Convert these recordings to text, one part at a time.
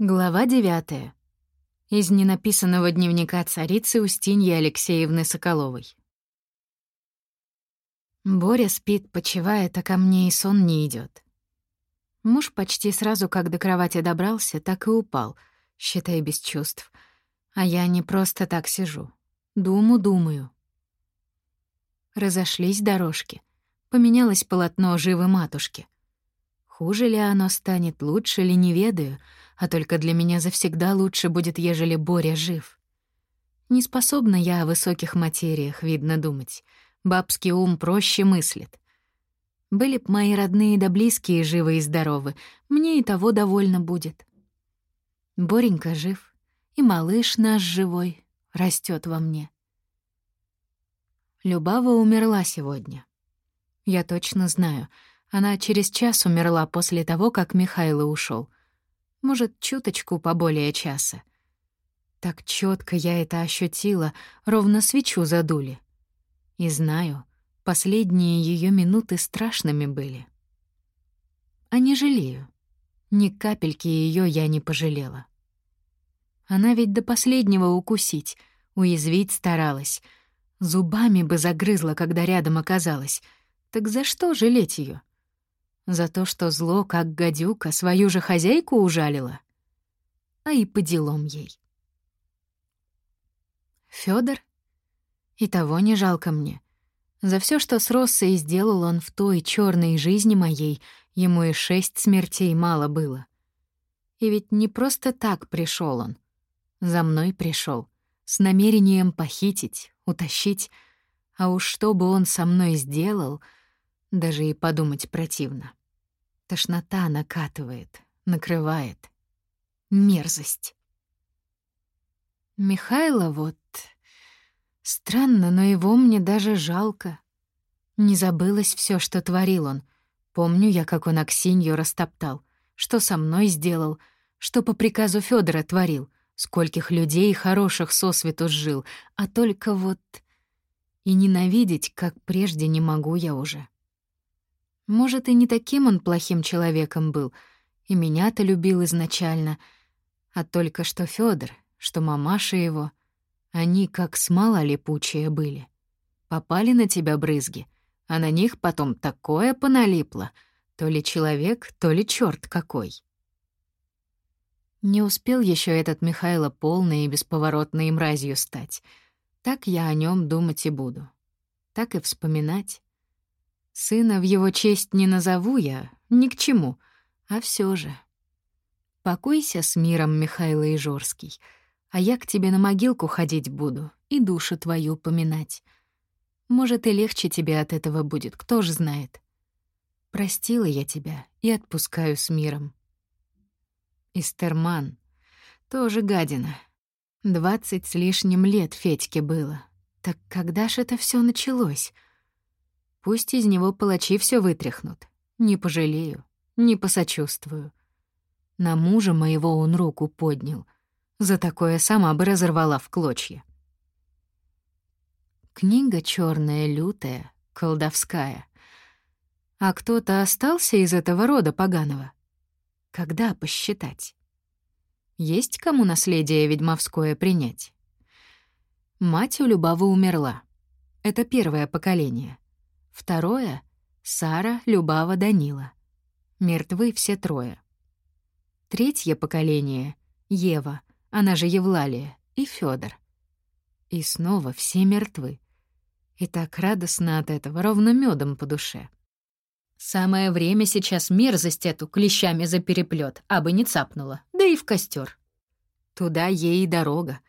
Глава девятая. Из ненаписанного дневника царицы Устиньи Алексеевны Соколовой. Боря спит, почивает, а ко мне и сон не идет. Муж почти сразу, как до кровати добрался, так и упал, считай, без чувств. А я не просто так сижу. Думу думаю. Разошлись дорожки. Поменялось полотно живы матушки. Хуже ли оно станет, лучше ли, не ведаю — а только для меня завсегда лучше будет, ежели Боря жив. Не способна я о высоких материях, видно, думать. Бабский ум проще мыслит. Были б мои родные да близкие живы и здоровы, мне и того довольно будет. Боренька жив, и малыш наш живой растет во мне. Любава умерла сегодня. Я точно знаю, она через час умерла после того, как Михайло ушел. Может, чуточку поболее часа. Так четко я это ощутила, ровно свечу задули. И знаю, последние ее минуты страшными были. А не жалею. Ни капельки ее я не пожалела. Она ведь до последнего укусить, уязвить старалась. Зубами бы загрызла, когда рядом оказалась. Так за что жалеть ее? За то, что зло, как гадюка, свою же хозяйку ужалила? А и по делам ей. Фёдор? И того не жалко мне. За все, что с Россой сделал он в той черной жизни моей, ему и шесть смертей мало было. И ведь не просто так пришел он. За мной пришел, с намерением похитить, утащить, а уж что бы он со мной сделал, даже и подумать противно. Тошнота накатывает, накрывает. Мерзость. Михайло вот... Странно, но его мне даже жалко. Не забылось все, что творил он. Помню я, как он Аксинью растоптал, что со мной сделал, что по приказу Федора творил, скольких людей хороших сосвету сжил, а только вот... И ненавидеть, как прежде, не могу я уже. Может, и не таким он плохим человеком был, и меня-то любил изначально, а только что Фёдор, что мамаша его, они как смола липучие были. Попали на тебя брызги, а на них потом такое поналипло, то ли человек, то ли чёрт какой. Не успел еще этот Михайло полной и бесповоротной мразью стать. Так я о нем думать и буду. Так и вспоминать. Сына в его честь не назову я, ни к чему, а все же. Покойся с миром, Михаил Ижорский, а я к тебе на могилку ходить буду и душу твою поминать. Может, и легче тебе от этого будет, кто ж знает. Простила я тебя и отпускаю с миром. Истерман. Тоже гадина. Двадцать с лишним лет Федьке было. Так когда ж это все началось? Пусть из него палачи все вытряхнут. Не пожалею, не посочувствую. На мужа моего он руку поднял. За такое сама бы разорвала в клочья. Книга черная, лютая, колдовская. А кто-то остался из этого рода поганого? Когда посчитать? Есть кому наследие ведьмовское принять? Мать у Любавы умерла. Это первое поколение. Второе — Сара, Любава, Данила. Мертвы все трое. Третье поколение — Ева, она же Евлалия, и Федор. И снова все мертвы. И так радостно от этого, ровно медом по душе. Самое время сейчас мерзость эту клещами за переплет, абы не цапнула, да и в костер. Туда ей и дорога.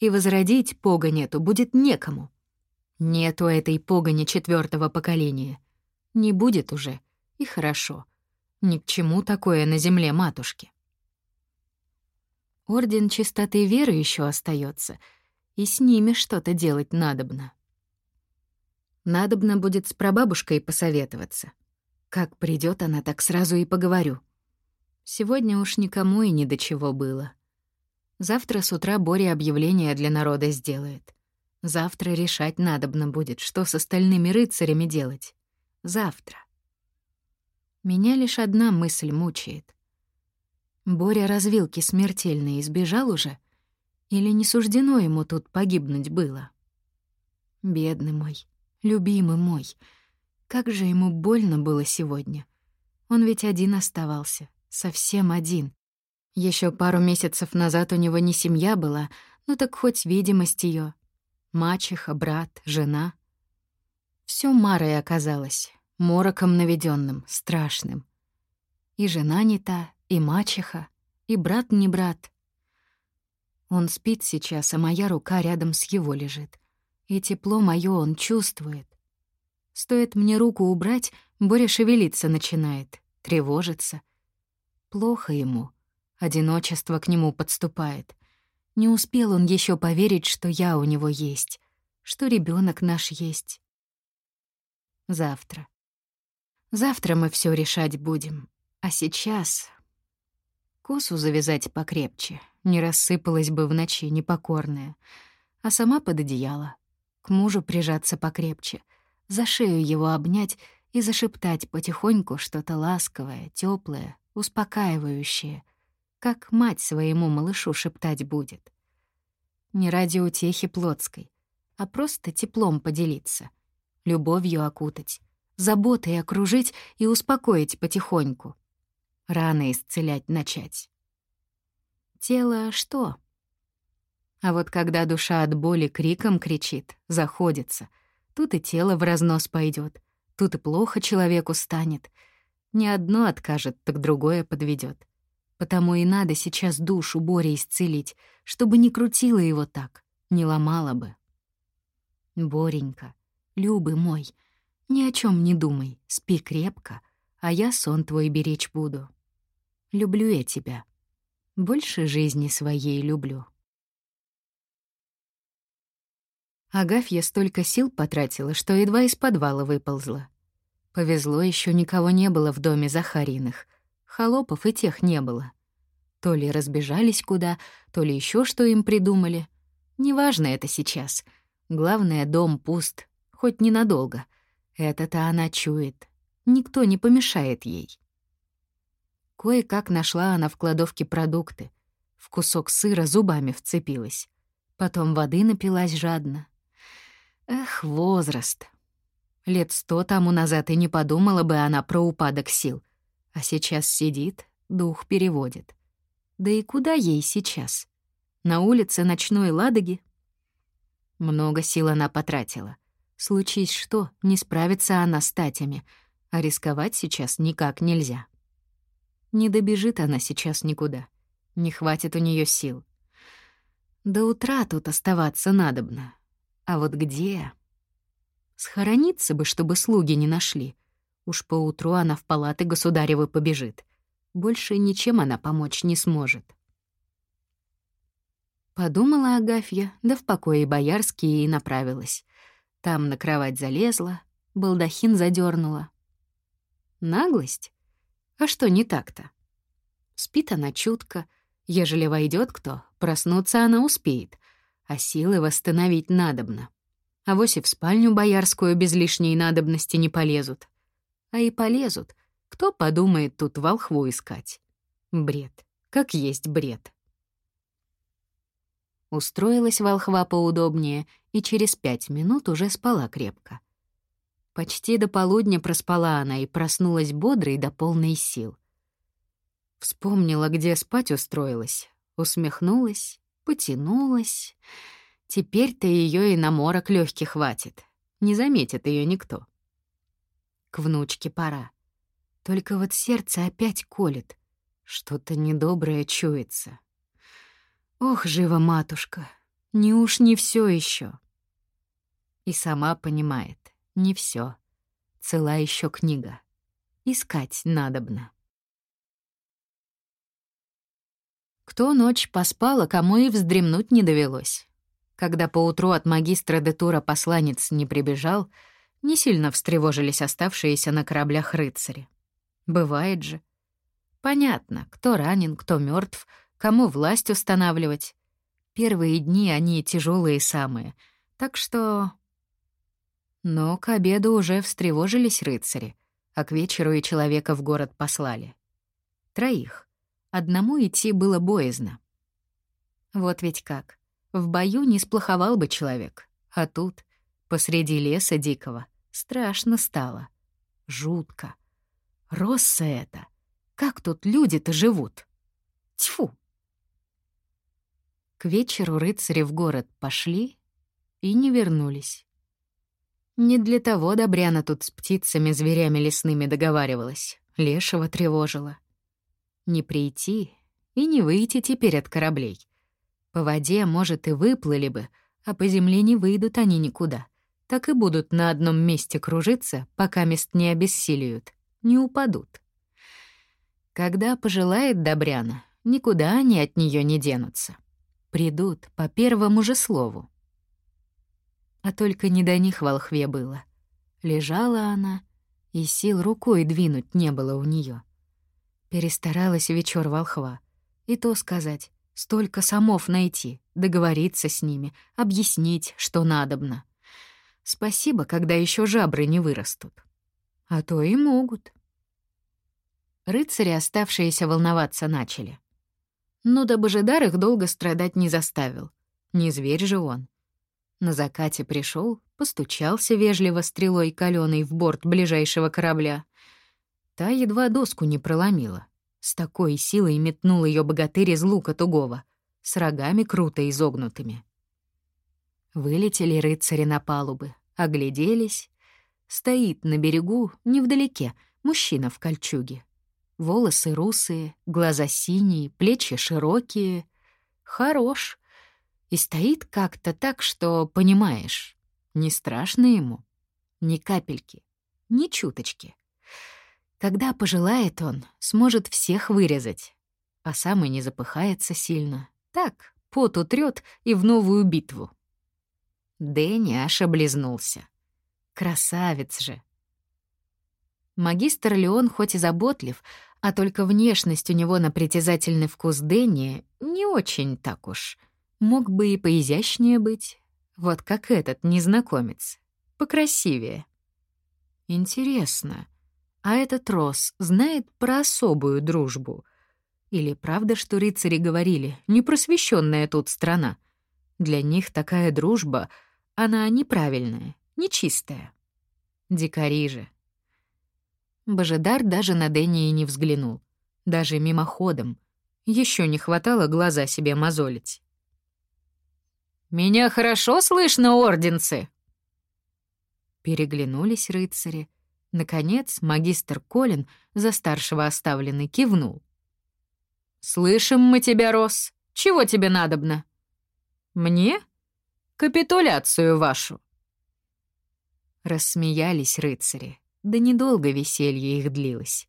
И возродить погонь эту будет некому. Нету этой погони четвертого поколения. Не будет уже, и хорошо. Ни к чему такое на земле матушки. Орден чистоты веры еще остается, и с ними что-то делать надобно. Надобно будет с прабабушкой посоветоваться. Как придет она, так сразу и поговорю. Сегодня уж никому и ни до чего было. Завтра с утра Боря объявление для народа сделает. Завтра решать надобно будет, что с остальными рыцарями делать. Завтра. Меня лишь одна мысль мучает. Боря развилки смертельной избежал уже? Или не суждено ему тут погибнуть было? Бедный мой, любимый мой, как же ему больно было сегодня. Он ведь один оставался, совсем один. Еще пару месяцев назад у него не семья была, ну так хоть видимость ее. Мачеха, брат, жена. Все Марой оказалось, мороком наведенным, страшным. И жена не та, и мачеха, и брат не брат. Он спит сейчас, а моя рука рядом с его лежит. И тепло моё он чувствует. Стоит мне руку убрать, Боря шевелиться начинает, тревожится. Плохо ему. Одиночество к нему подступает. Не успел он еще поверить, что я у него есть, что ребенок наш есть. Завтра. Завтра мы все решать будем. А сейчас... Косу завязать покрепче, не рассыпалась бы в ночи непокорная, а сама под одеяло. К мужу прижаться покрепче, за шею его обнять и зашептать потихоньку что-то ласковое, теплое, успокаивающее, как мать своему малышу шептать будет. Не ради утехи плотской, а просто теплом поделиться, любовью окутать, заботой окружить и успокоить потихоньку. Рано исцелять начать. Тело что? А вот когда душа от боли криком кричит, заходится, тут и тело в разнос пойдет, тут и плохо человеку станет. Не одно откажет, так другое подведет. Потому и надо сейчас душу Бори исцелить, чтобы не крутило его так, не ломало бы. Боренька, Любы мой, ни о чем не думай, спи крепко, а я сон твой беречь буду. Люблю я тебя. Больше жизни своей люблю. Агафья столько сил потратила, что едва из подвала выползла. Повезло, еще никого не было в доме Захариных. Холопов и тех не было. То ли разбежались куда, то ли еще что им придумали. Неважно это сейчас. Главное, дом пуст, хоть ненадолго. Это-то она чует. Никто не помешает ей. Кое-как нашла она в кладовке продукты. В кусок сыра зубами вцепилась. Потом воды напилась жадно. Эх, возраст. Лет сто тому назад и не подумала бы она про упадок сил. А сейчас сидит, дух переводит. Да и куда ей сейчас? На улице ночной Ладоги? Много сил она потратила. Случись что, не справится она с татями, а рисковать сейчас никак нельзя. Не добежит она сейчас никуда. Не хватит у нее сил. До утра тут оставаться надобно. А вот где? Схорониться бы, чтобы слуги не нашли. Уж поутру она в палаты государевы побежит. Больше ничем она помочь не сможет. Подумала Агафья, да в покое боярские и направилась. Там на кровать залезла, балдахин задернула. Наглость? А что не так-то? Спит она чутко. Ежели войдет кто, проснуться она успеет а силы восстановить надобно. А вось и в спальню боярскую без лишней надобности не полезут. А и полезут. Кто подумает тут волхву искать? Бред. Как есть бред. Устроилась волхва поудобнее и через пять минут уже спала крепко. Почти до полудня проспала она и проснулась бодрой до полной сил. Вспомнила, где спать устроилась, усмехнулась потянулась. Теперь-то ее и на морок легкий хватит. Не заметит ее никто. К внучке пора. Только вот сердце опять колет. Что-то недоброе чуется. Ох, жива матушка, не уж не все еще. И сама понимает, не все. Цела еще книга. Искать надобно. Кто ночь поспала, кому и вздремнуть не довелось. Когда поутру от магистра Детура посланец не прибежал, не сильно встревожились оставшиеся на кораблях рыцари. Бывает же. Понятно, кто ранен, кто мертв, кому власть устанавливать. Первые дни они тяжелые самые, так что... Но к обеду уже встревожились рыцари, а к вечеру и человека в город послали. Троих. Одному идти было боязно. Вот ведь как. В бою не сплоховал бы человек. А тут, посреди леса дикого, страшно стало. Жутко. Росса это. Как тут люди-то живут? Тьфу! К вечеру рыцари в город пошли и не вернулись. Не для того Добряна тут с птицами, зверями лесными договаривалась, лешего тревожила. Не прийти и не выйти теперь от кораблей. По воде, может, и выплыли бы, а по земле не выйдут они никуда. Так и будут на одном месте кружиться, пока мест не обессилиют, не упадут. Когда пожелает Добряна, никуда они от нее не денутся. Придут по первому же слову. А только не до них волхве было. Лежала она, и сил рукой двинуть не было у нее. Перестаралась вечер волхва. И то сказать, столько самов найти, договориться с ними, объяснить, что надобно. Спасибо, когда еще жабры не вырастут. А то и могут. Рыцари, оставшиеся волноваться, начали. Но да Божидар их долго страдать не заставил. Не зверь же он. На закате пришел, постучался вежливо стрелой калёной в борт ближайшего корабля. Та едва доску не проломила. С такой силой метнул ее богатырь из лука тугого, с рогами круто изогнутыми. Вылетели рыцари на палубы, огляделись. Стоит на берегу, невдалеке, мужчина в кольчуге. Волосы русые, глаза синие, плечи широкие. Хорош, и стоит как-то так, что, понимаешь, не страшно ему. Ни капельки, ни чуточки. Когда пожелает он, сможет всех вырезать. А сам и не запыхается сильно. Так, пот утрёт и в новую битву. Дэнни аж облизнулся. Красавец же. Магистр Леон хоть и заботлив, а только внешность у него на притязательный вкус Дэнни не очень так уж — Мог бы и поизящнее быть, вот как этот незнакомец, покрасивее. Интересно, а этот Рос знает про особую дружбу? Или правда, что рыцари говорили, непросвещенная тут страна? Для них такая дружба, она неправильная, нечистая. Дикари же. Божидар даже на Дэнни не взглянул. Даже мимоходом. Еще не хватало глаза себе мозолить. «Меня хорошо слышно, орденцы?» Переглянулись рыцари. Наконец, магистр Колин, за старшего оставленный, кивнул. «Слышим мы тебя, Рос. Чего тебе надобно?» «Мне? Капитуляцию вашу». Рассмеялись рыцари. Да недолго веселье их длилось,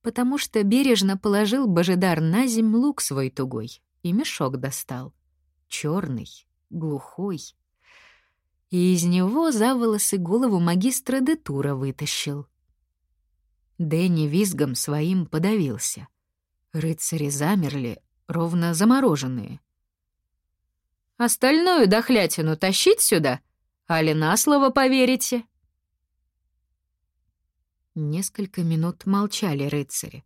потому что бережно положил Божидар на земь лук свой тугой и мешок достал. черный, глухой. И из него за волосы голову магистра Детура вытащил. Дэнни визгом своим подавился. Рыцари замерли, ровно замороженные. «Остальную дохлятину тащить сюда? Али на слово поверите?» Несколько минут молчали рыцари,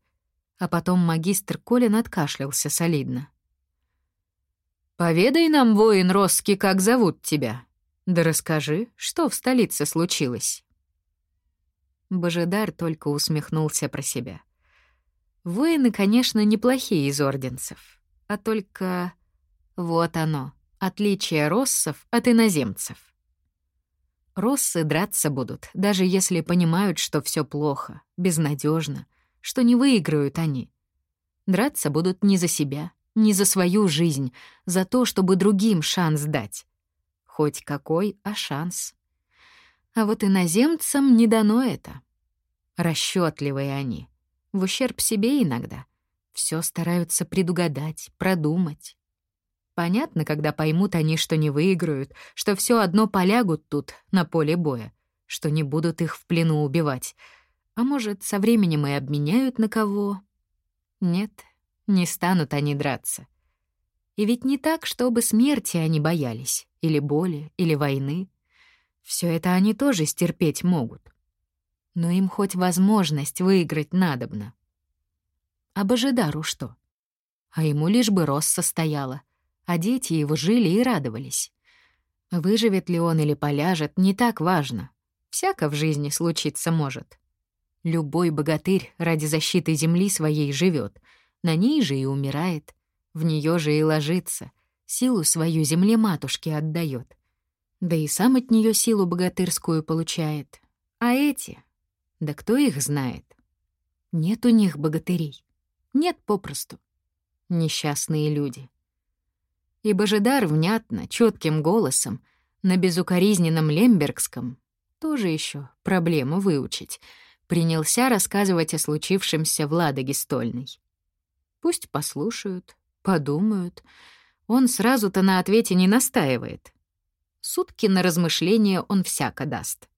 а потом магистр Колин откашлялся солидно. «Поведай нам, воин Росски, как зовут тебя. Да расскажи, что в столице случилось». Божидар только усмехнулся про себя. Воины, конечно, неплохие из орденцев, а только... Вот оно, отличие россов от иноземцев. Россы драться будут, даже если понимают, что все плохо, безнадежно, что не выиграют они. Драться будут не за себя, не за свою жизнь, за то, чтобы другим шанс дать. Хоть какой, а шанс. А вот иноземцам не дано это. Расчетливые они. В ущерб себе иногда. Все стараются предугадать, продумать. Понятно, когда поймут они, что не выиграют, что все одно полягут тут, на поле боя, что не будут их в плену убивать. А может, со временем и обменяют на кого? Нет, не станут они драться. И ведь не так, чтобы смерти они боялись, или боли, или войны. Все это они тоже стерпеть могут. Но им хоть возможность выиграть надобно. А Божидару что? а ему лишь бы рост состояла, а дети его жили и радовались. Выживет ли он или поляжет, не так важно. Всяко в жизни случиться может. Любой богатырь ради защиты земли своей живет, на ней же и умирает, в нее же и ложится, силу свою земле матушке отдает. Да и сам от нее силу богатырскую получает. А эти? Да кто их знает? Нет у них богатырей. Нет попросту. Несчастные люди. И Божидар внятно, четким голосом, на безукоризненном лембергском, тоже еще проблему выучить, принялся рассказывать о случившемся в Ладоге Стольной. Пусть послушают, подумают. Он сразу-то на ответе не настаивает. Сутки на размышление он всяко даст.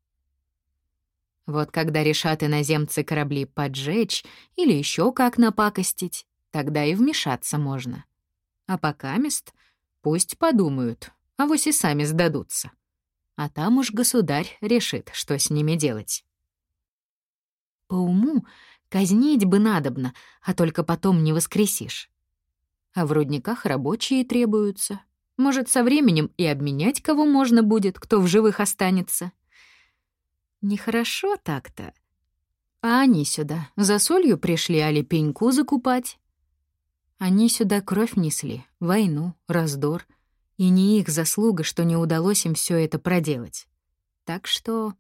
Вот когда решат иноземцы корабли поджечь или еще как напакостить, тогда и вмешаться можно. А пока мест Пусть подумают, а вось и сами сдадутся. А там уж государь решит, что с ними делать. По уму казнить бы надобно, а только потом не воскресишь. А в рудниках рабочие требуются. Может, со временем и обменять кого можно будет, кто в живых останется. Нехорошо так-то. А они сюда за солью пришли, али пеньку закупать. Они сюда кровь несли, войну, раздор. И не их заслуга, что не удалось им все это проделать. Так что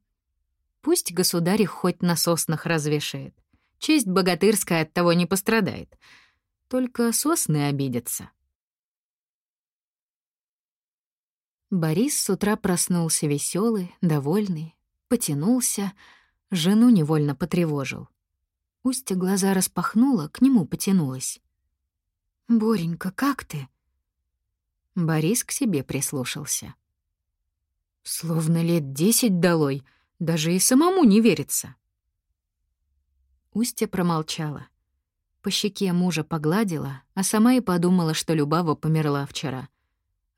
пусть государь их хоть на соснах развешает. Честь богатырская от того не пострадает. Только сосны обидятся. Борис с утра проснулся веселый, довольный, потянулся, жену невольно потревожил. Устья глаза распахнула, к нему потянулась. «Боренька, как ты?» Борис к себе прислушался. Словно лет десять долой, даже и самому не верится. Устья промолчала. По щеке мужа погладила, а сама и подумала, что Любава померла вчера.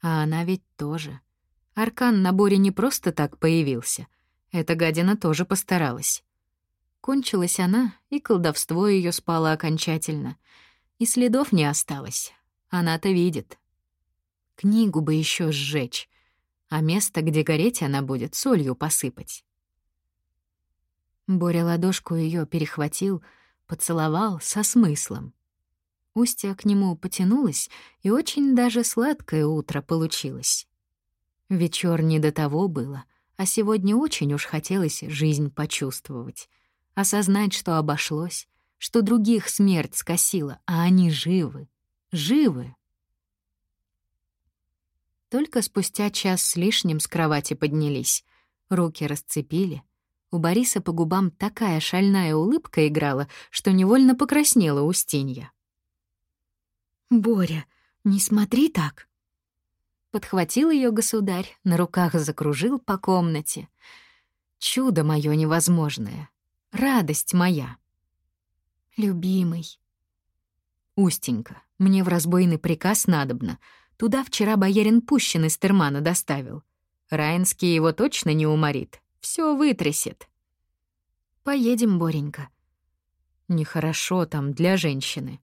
А она ведь тоже. Аркан на Боре не просто так появился. Эта гадина тоже постаралась. Кончилась она, и колдовство ее спало окончательно — и следов не осталось. Она-то видит. Книгу бы еще сжечь, а место, где гореть она будет, солью посыпать. Боря ладошку ее перехватил, поцеловал со смыслом. Устья к нему потянулась, и очень даже сладкое утро получилось. Вечер не до того было, а сегодня очень уж хотелось жизнь почувствовать, осознать, что обошлось, что других смерть скосила, а они живы, живы. Только спустя час с лишним с кровати поднялись, руки расцепили. У Бориса по губам такая шальная улыбка играла, что невольно покраснела Устинья. «Боря, не смотри так!» Подхватил ее государь, на руках закружил по комнате. «Чудо мое невозможное! Радость моя!» «Любимый». «Устенька, мне в разбойный приказ надобно. Туда вчера боярин Пущин из Термана доставил. Раинский его точно не уморит. Все вытрясет». «Поедем, Боренька». «Нехорошо там для женщины».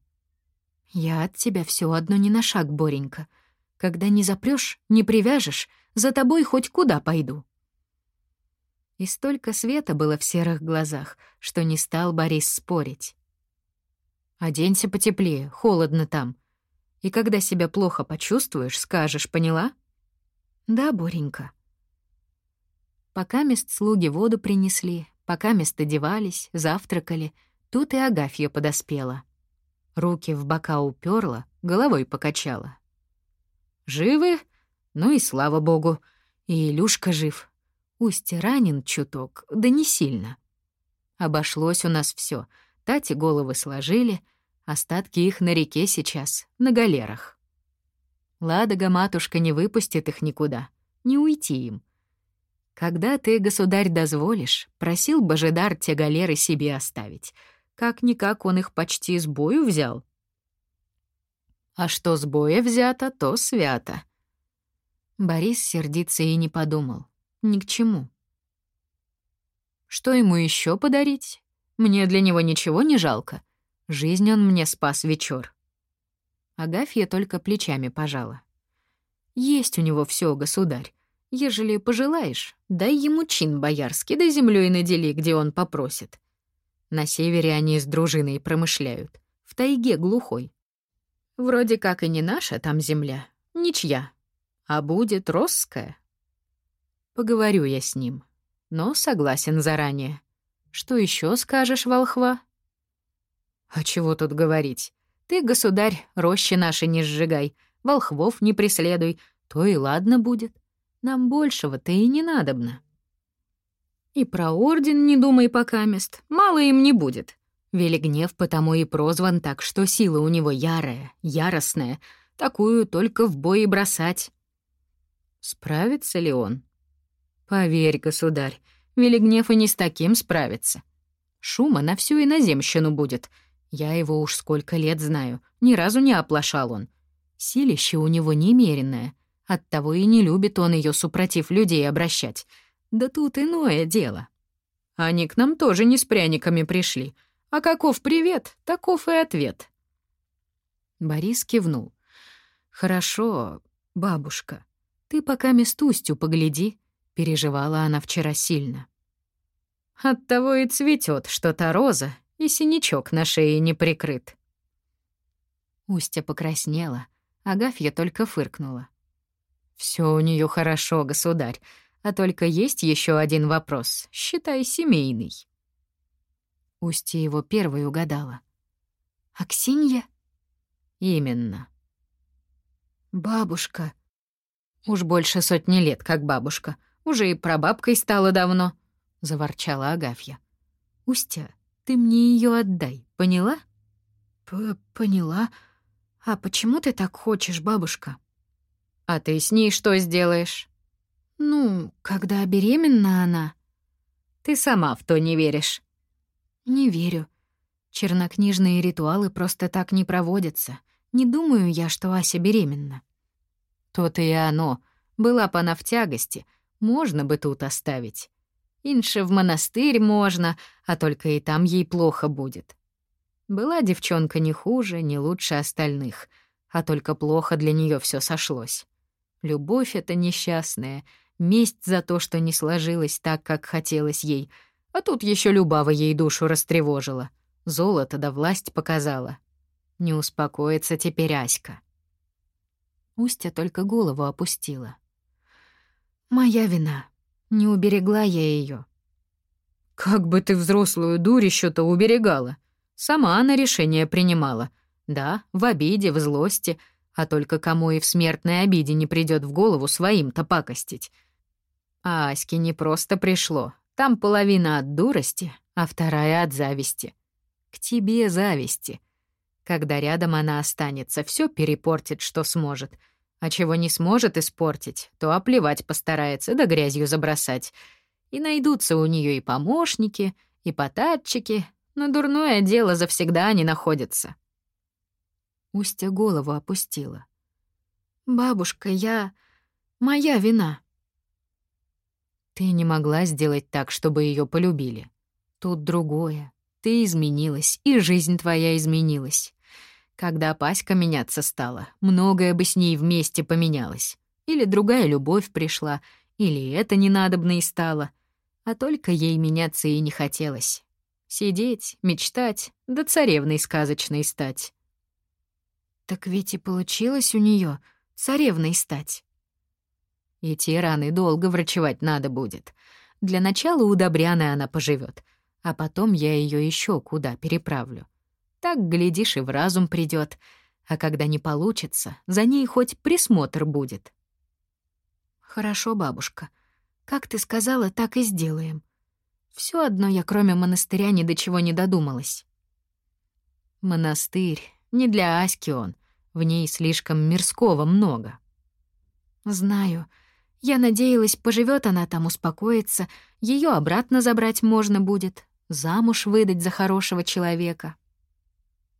«Я от тебя все одно не на шаг, Боренька. Когда не запрёшь, не привяжешь, за тобой хоть куда пойду». И столько света было в серых глазах, что не стал Борис спорить. Оденься потеплее, холодно там. И когда себя плохо почувствуешь, скажешь, поняла? Да, Боренька. Пока мест слуги воду принесли, пока мест одевались, завтракали, тут и Агафья подоспела. Руки в бока уперла, головой покачала. «Живы? Ну и слава богу. И Илюшка жив. Усть ранен чуток, да не сильно. Обошлось у нас все. Тати головы сложили, остатки их на реке сейчас, на галерах. Ладога матушка не выпустит их никуда, не уйти им. Когда ты, государь, дозволишь, просил Божидар те галеры себе оставить. Как-никак он их почти с бою взял. А что с боя взято, то свято. Борис сердиться и не подумал. Ни к чему. Что ему еще подарить? Мне для него ничего не жалко. Жизнь он мне спас вечер. Агафья только плечами пожала. Есть у него все, государь. Ежели пожелаешь, дай ему чин боярский, да землей надели, где он попросит. На севере они с дружиной промышляют, в тайге глухой. Вроде как и не наша там земля, ничья, а будет росская. Поговорю я с ним, но согласен заранее. Что еще скажешь, волхва? А чего тут говорить? Ты, государь, рощи наши не сжигай, волхвов не преследуй, то и ладно будет. Нам большего-то и не надобно. И про орден не думай пока мест, мало им не будет. Велигнев потому и прозван так, что сила у него ярая, яростная, такую только в бой бросать. Справится ли он? Поверь, государь, Велигнев и не с таким справится. Шума на всю иноземщину будет. Я его уж сколько лет знаю, ни разу не оплошал он. Силище у него немеренное, оттого и не любит он ее супротив людей обращать — да тут иное дело. Они к нам тоже не с пряниками пришли. А каков привет, таков и ответ. Борис кивнул. «Хорошо, бабушка. Ты пока местустью погляди», — переживала она вчера сильно. «Оттого и цветет, что та роза, и синячок на шее не прикрыт». Устья покраснела, Агафья только фыркнула. Все у нее хорошо, государь. А только есть еще один вопрос, считай, семейный. Устья его первой угадала. «Аксинья?» «Именно». «Бабушка». «Уж больше сотни лет, как бабушка. Уже и прабабкой стала давно», — заворчала Агафья. «Устя, ты мне ее отдай, поняла?» П «Поняла. А почему ты так хочешь, бабушка?» «А ты с ней что сделаешь?» «Ну, когда беременна она...» «Ты сама в то не веришь». «Не верю. Чернокнижные ритуалы просто так не проводятся. Не думаю я, что Ася беременна». «То-то и оно. Была бы она в тягости. Можно бы тут оставить. Инше в монастырь можно, а только и там ей плохо будет. Была девчонка не хуже, не лучше остальных, а только плохо для нее все сошлось. Любовь эта несчастная — месть за то, что не сложилось так, как хотелось ей. А тут еще Любава ей душу растревожила. Золото да власть показала. Не успокоится теперь Аська. Устя только голову опустила. «Моя вина. Не уберегла я ее. «Как бы ты взрослую дурищу-то уберегала? Сама она решение принимала. Да, в обиде, в злости, а только кому и в смертной обиде не придет в голову своим-то пакостить. А Аське не просто пришло. Там половина от дурости, а вторая от зависти. К тебе зависти. Когда рядом она останется, все перепортит, что сможет. А чего не сможет испортить, то оплевать постарается, да грязью забросать. И найдутся у нее и помощники, и потатчики, но дурное дело завсегда не находится. Устя голову опустила. «Бабушка, я... Моя вина. Ты не могла сделать так, чтобы ее полюбили. Тут другое. Ты изменилась, и жизнь твоя изменилась. Когда Паська меняться стала, многое бы с ней вместе поменялось. Или другая любовь пришла, или это ненадобно и стало. А только ей меняться и не хотелось. Сидеть, мечтать, да царевной сказочной стать. Так ведь и получилось у нее царевной стать. И те раны долго врачевать надо будет. Для начала у Добряны она поживет, а потом я ее еще куда переправлю. Так, глядишь, и в разум придет, а когда не получится, за ней хоть присмотр будет. Хорошо, бабушка. Как ты сказала, так и сделаем. Все одно я, кроме монастыря, ни до чего не додумалась. Монастырь не для Аськи он, в ней слишком мирского много. Знаю, — я надеялась, поживет она там, успокоится, ее обратно забрать можно будет, замуж выдать за хорошего человека.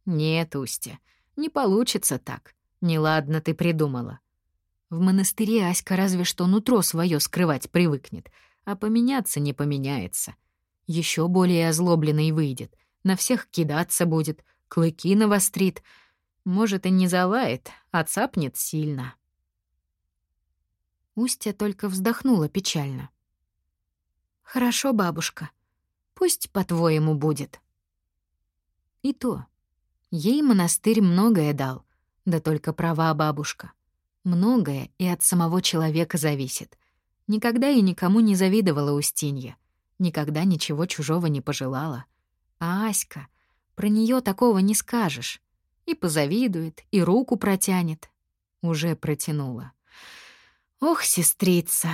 Нет, Устя, не получится так. Неладно ты придумала. В монастыре Аська разве что нутро свое скрывать привыкнет, а поменяться не поменяется. Еще более озлобленный выйдет, на всех кидаться будет, клыки навострит. Может, и не залает, а цапнет сильно. Устья только вздохнула печально. «Хорошо, бабушка. Пусть по-твоему будет». И то. Ей монастырь многое дал, да только права бабушка. Многое и от самого человека зависит. Никогда и никому не завидовала Устинья. Никогда ничего чужого не пожелала. А Аська, про нее такого не скажешь. И позавидует, и руку протянет. Уже протянула. Ох, сестрица.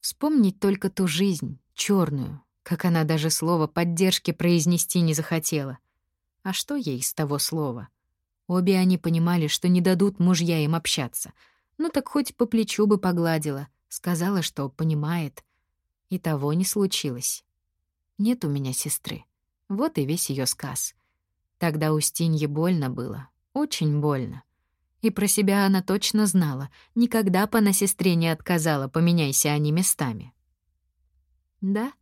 Вспомнить только ту жизнь, черную, как она даже слово поддержки произнести не захотела. А что ей из того слова? Обе они понимали, что не дадут мужья им общаться. Ну так хоть по плечу бы погладила, сказала, что понимает. И того не случилось. Нет у меня сестры. Вот и весь ее сказ. Тогда Устинье больно было, очень больно. И про себя она точно знала, никогда бы она сестре не отказала, поменяйся они местами. Да,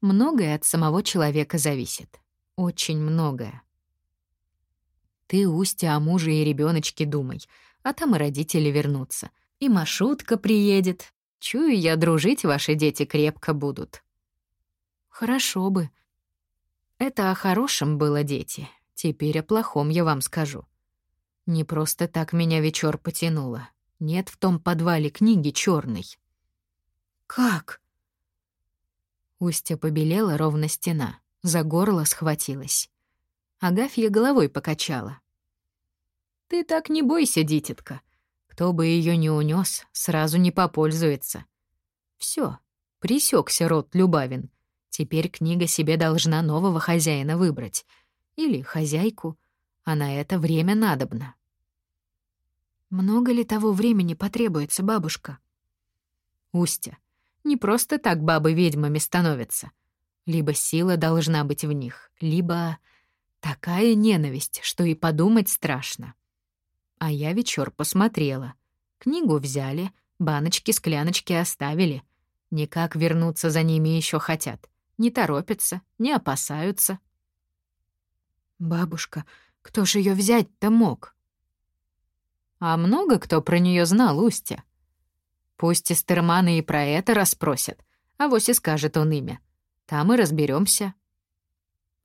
многое от самого человека зависит. Очень многое. Ты, Устя, о муже и ребеночке думай, а там и родители вернутся. И Машутка приедет. Чую я, дружить ваши дети крепко будут. Хорошо бы. Это о хорошем было, дети. Теперь о плохом я вам скажу. Не просто так меня вечер потянуло. Нет в том подвале книги черной. Как? Устья побелела ровно стена, за горло схватилась. Агафья головой покачала. Ты так не бойся, дитятка. Кто бы ее не унес, сразу не попользуется. Все, присекся рот Любавин. Теперь книга себе должна нового хозяина выбрать. Или хозяйку, а на это время надобно. Много ли того времени потребуется, бабушка? Устя, не просто так бабы ведьмами становятся. Либо сила должна быть в них, либо такая ненависть, что и подумать страшно. А я вечер посмотрела. Книгу взяли, баночки-скляночки оставили. Никак вернуться за ними еще хотят. Не торопятся, не опасаются. Бабушка, кто же ее взять-то мог? А много кто про нее знал, Устя. Пусть эстерманы и про это расспросят, а вось и скажет он имя. Там и разберемся.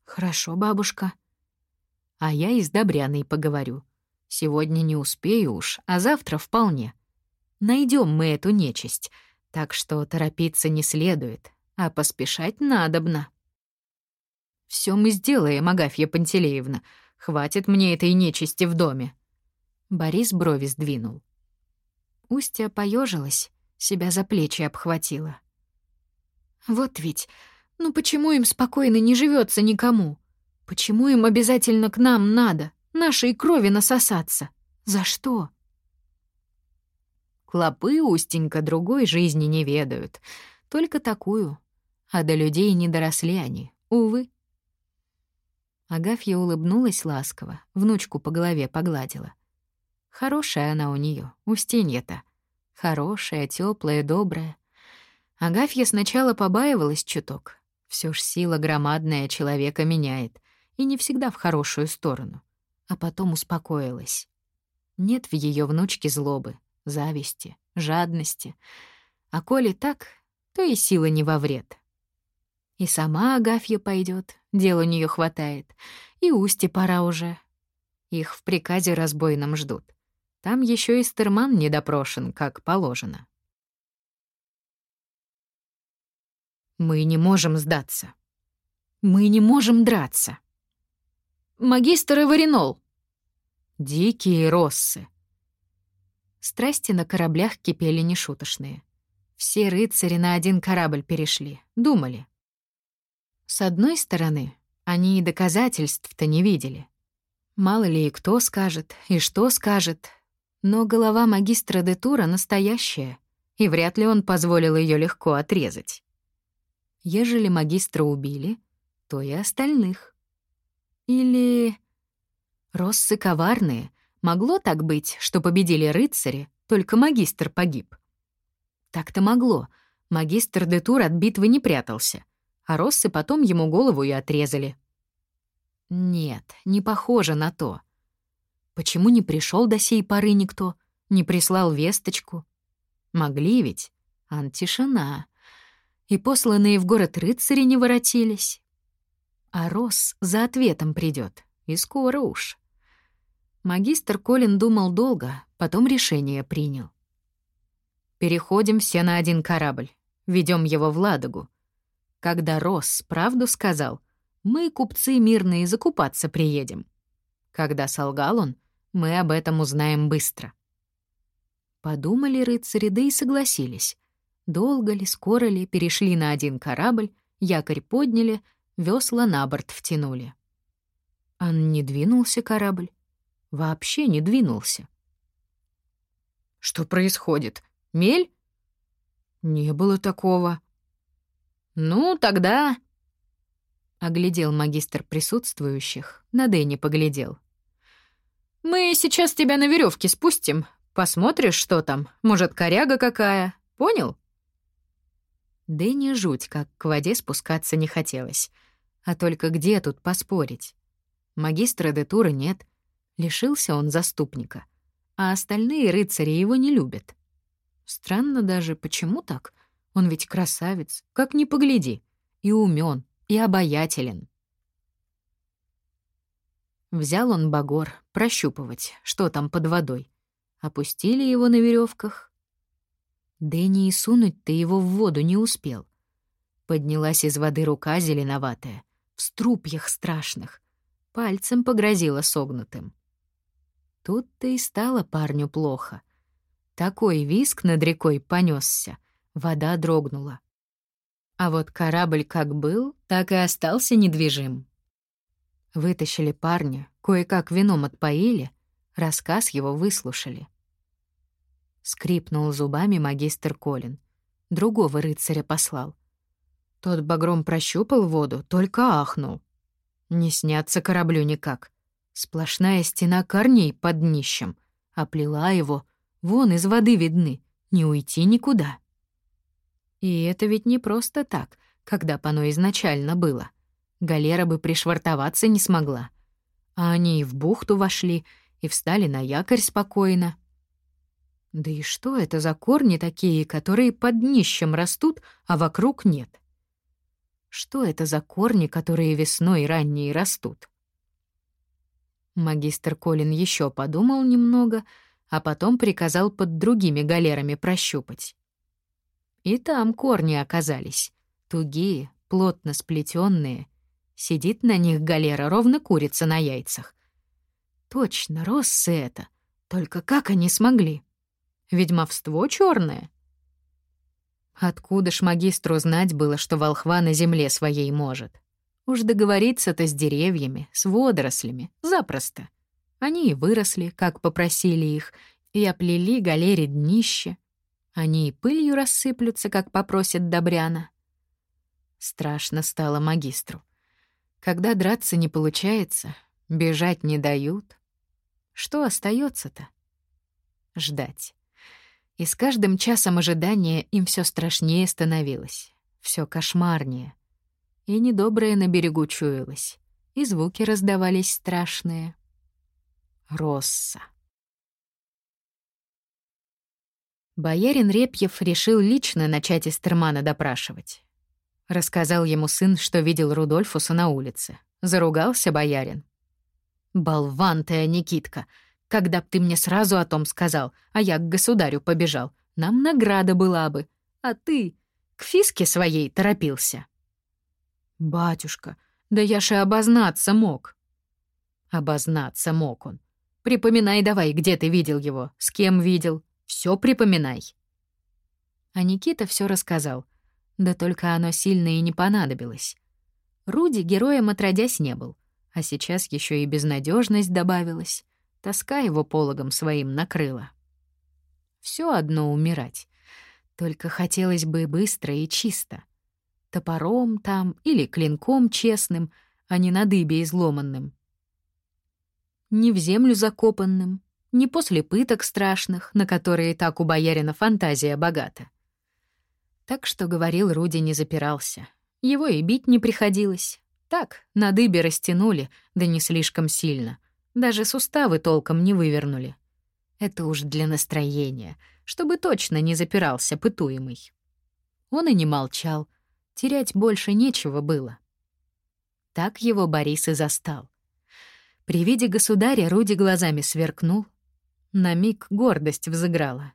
Хорошо, бабушка. А я и с Добряной поговорю. Сегодня не успею уж, а завтра вполне. Найдем мы эту нечисть, так что торопиться не следует, а поспешать надобно. Все мы сделаем, Агафья Пантелеевна. Хватит мне этой нечисти в доме. Борис брови сдвинул. Устья поежилась, себя за плечи обхватила. Вот ведь, ну почему им спокойно не живется никому? Почему им обязательно к нам надо, нашей крови насосаться? За что? Клопы, Устенька, другой жизни не ведают, только такую. А до людей не доросли они, увы. Агафья улыбнулась ласково, внучку по голове погладила. Хорошая она у нее, Устинья-то. Хорошая, теплая, добрая. Агафья сначала побаивалась чуток. Все ж сила громадная человека меняет, и не всегда в хорошую сторону. А потом успокоилась. Нет в ее внучке злобы, зависти, жадности. А коли так, то и сила не во вред. И сама Агафья пойдет, дел у нее хватает, и Усти пора уже. Их в приказе разбойном ждут. Там еще и Стерман не допрошен, как положено. Мы не можем сдаться. Мы не можем драться. Магистр Эваринол. Дикие россы. Страсти на кораблях кипели нешуточные. Все рыцари на один корабль перешли, думали. С одной стороны, они и доказательств-то не видели. Мало ли и кто скажет, и что скажет, но голова магистра де Тура настоящая, и вряд ли он позволил ее легко отрезать. Ежели магистра убили, то и остальных. Или... Россы коварные. Могло так быть, что победили рыцари, только магистр погиб. Так-то могло. Магистр де Тур от битвы не прятался, а Россы потом ему голову и отрезали. Нет, не похоже на то. Почему не пришел до сей поры никто, не прислал весточку? Могли ведь, ан тишина. И посланные в город рыцари не воротились. А Рос за ответом придет, и скоро уж. Магистр Колин думал долго, потом решение принял. Переходим все на один корабль, ведем его в Ладогу. Когда Рос правду сказал, мы, купцы мирные, закупаться приедем. Когда солгал он, мы об этом узнаем быстро. Подумали рыцари, да и согласились. Долго ли, скоро ли перешли на один корабль, якорь подняли, весла на борт втянули. А не двинулся корабль. Вообще не двинулся. «Что происходит? Мель?» «Не было такого». «Ну, тогда...» Оглядел магистр присутствующих, на Дэнни поглядел. «Мы сейчас тебя на веревке спустим, Посмотришь, что там? Может, коряга какая? Понял?» Дэнни жуть, как к воде спускаться не хотелось. А только где тут поспорить? Магистра де Тура нет. Лишился он заступника. А остальные рыцари его не любят. Странно даже, почему так? Он ведь красавец, как ни погляди. И умен, и обаятелен. Взял он Багор прощупывать, что там под водой опустили его на веревках. Дэнни и сунуть-то его в воду не успел. Поднялась из воды рука зеленоватая, в струпьях страшных, пальцем погрозила согнутым. Тут-то и стало парню плохо. Такой виск над рекой понесся, вода дрогнула. А вот корабль как был, так и остался недвижим. Вытащили парня, кое-как вином отпоили, рассказ его выслушали. Скрипнул зубами магистр Колин. Другого рыцаря послал. Тот багром прощупал воду, только ахнул. Не сняться кораблю никак. Сплошная стена корней под днищем. Оплела его. Вон из воды видны. Не уйти никуда. И это ведь не просто так, когда оно изначально было. Галера бы пришвартоваться не смогла. А они и в бухту вошли, и встали на якорь спокойно. Да и что это за корни такие, которые под днищем растут, а вокруг нет? Что это за корни, которые весной ранние растут? Магистр Колин еще подумал немного, а потом приказал под другими галерами прощупать. И там корни оказались, тугие, плотно сплетенные. Сидит на них галера, ровно курица на яйцах. Точно, россы это. Только как они смогли? Ведьмовство черное? Откуда ж магистру знать было, что волхва на земле своей может? Уж договориться-то с деревьями, с водорослями, запросто. Они и выросли, как попросили их, и оплели галере днище. Они и пылью рассыплются, как попросит Добряна. Страшно стало магистру. Когда драться не получается, бежать не дают. Что остается-то? Ждать. И с каждым часом ожидания им все страшнее становилось, все кошмарнее. И недоброе на берегу чуялось, и звуки раздавались страшные. Росса. Боярин Репьев решил лично начать Эстермана допрашивать. Рассказал ему сын, что видел Рудольфуса на улице. Заругался боярин. «Болван ты, Никитка! Когда б ты мне сразу о том сказал, а я к государю побежал, нам награда была бы. А ты к фиске своей торопился. Батюшка, да я же обознаться мог. Обознаться мог он. Припоминай давай, где ты видел его, с кем видел. Все припоминай. А Никита все рассказал. Да только оно сильно и не понадобилось. Руди героем отродясь не был, а сейчас еще и безнадежность добавилась. Тоска его пологом своим накрыла. Все одно умирать. Только хотелось бы быстро и чисто. Топором там или клинком честным, а не на дыбе изломанным. Не в землю закопанным, не после пыток страшных, на которые так у боярина фантазия богата. Так что, говорил, Руди не запирался. Его и бить не приходилось. Так, на дыбе растянули, да не слишком сильно Даже суставы толком не вывернули. Это уж для настроения, чтобы точно не запирался пытуемый. Он и не молчал. Терять больше нечего было. Так его Борис и застал. При виде государя Руди глазами сверкнул. На миг гордость взыграла.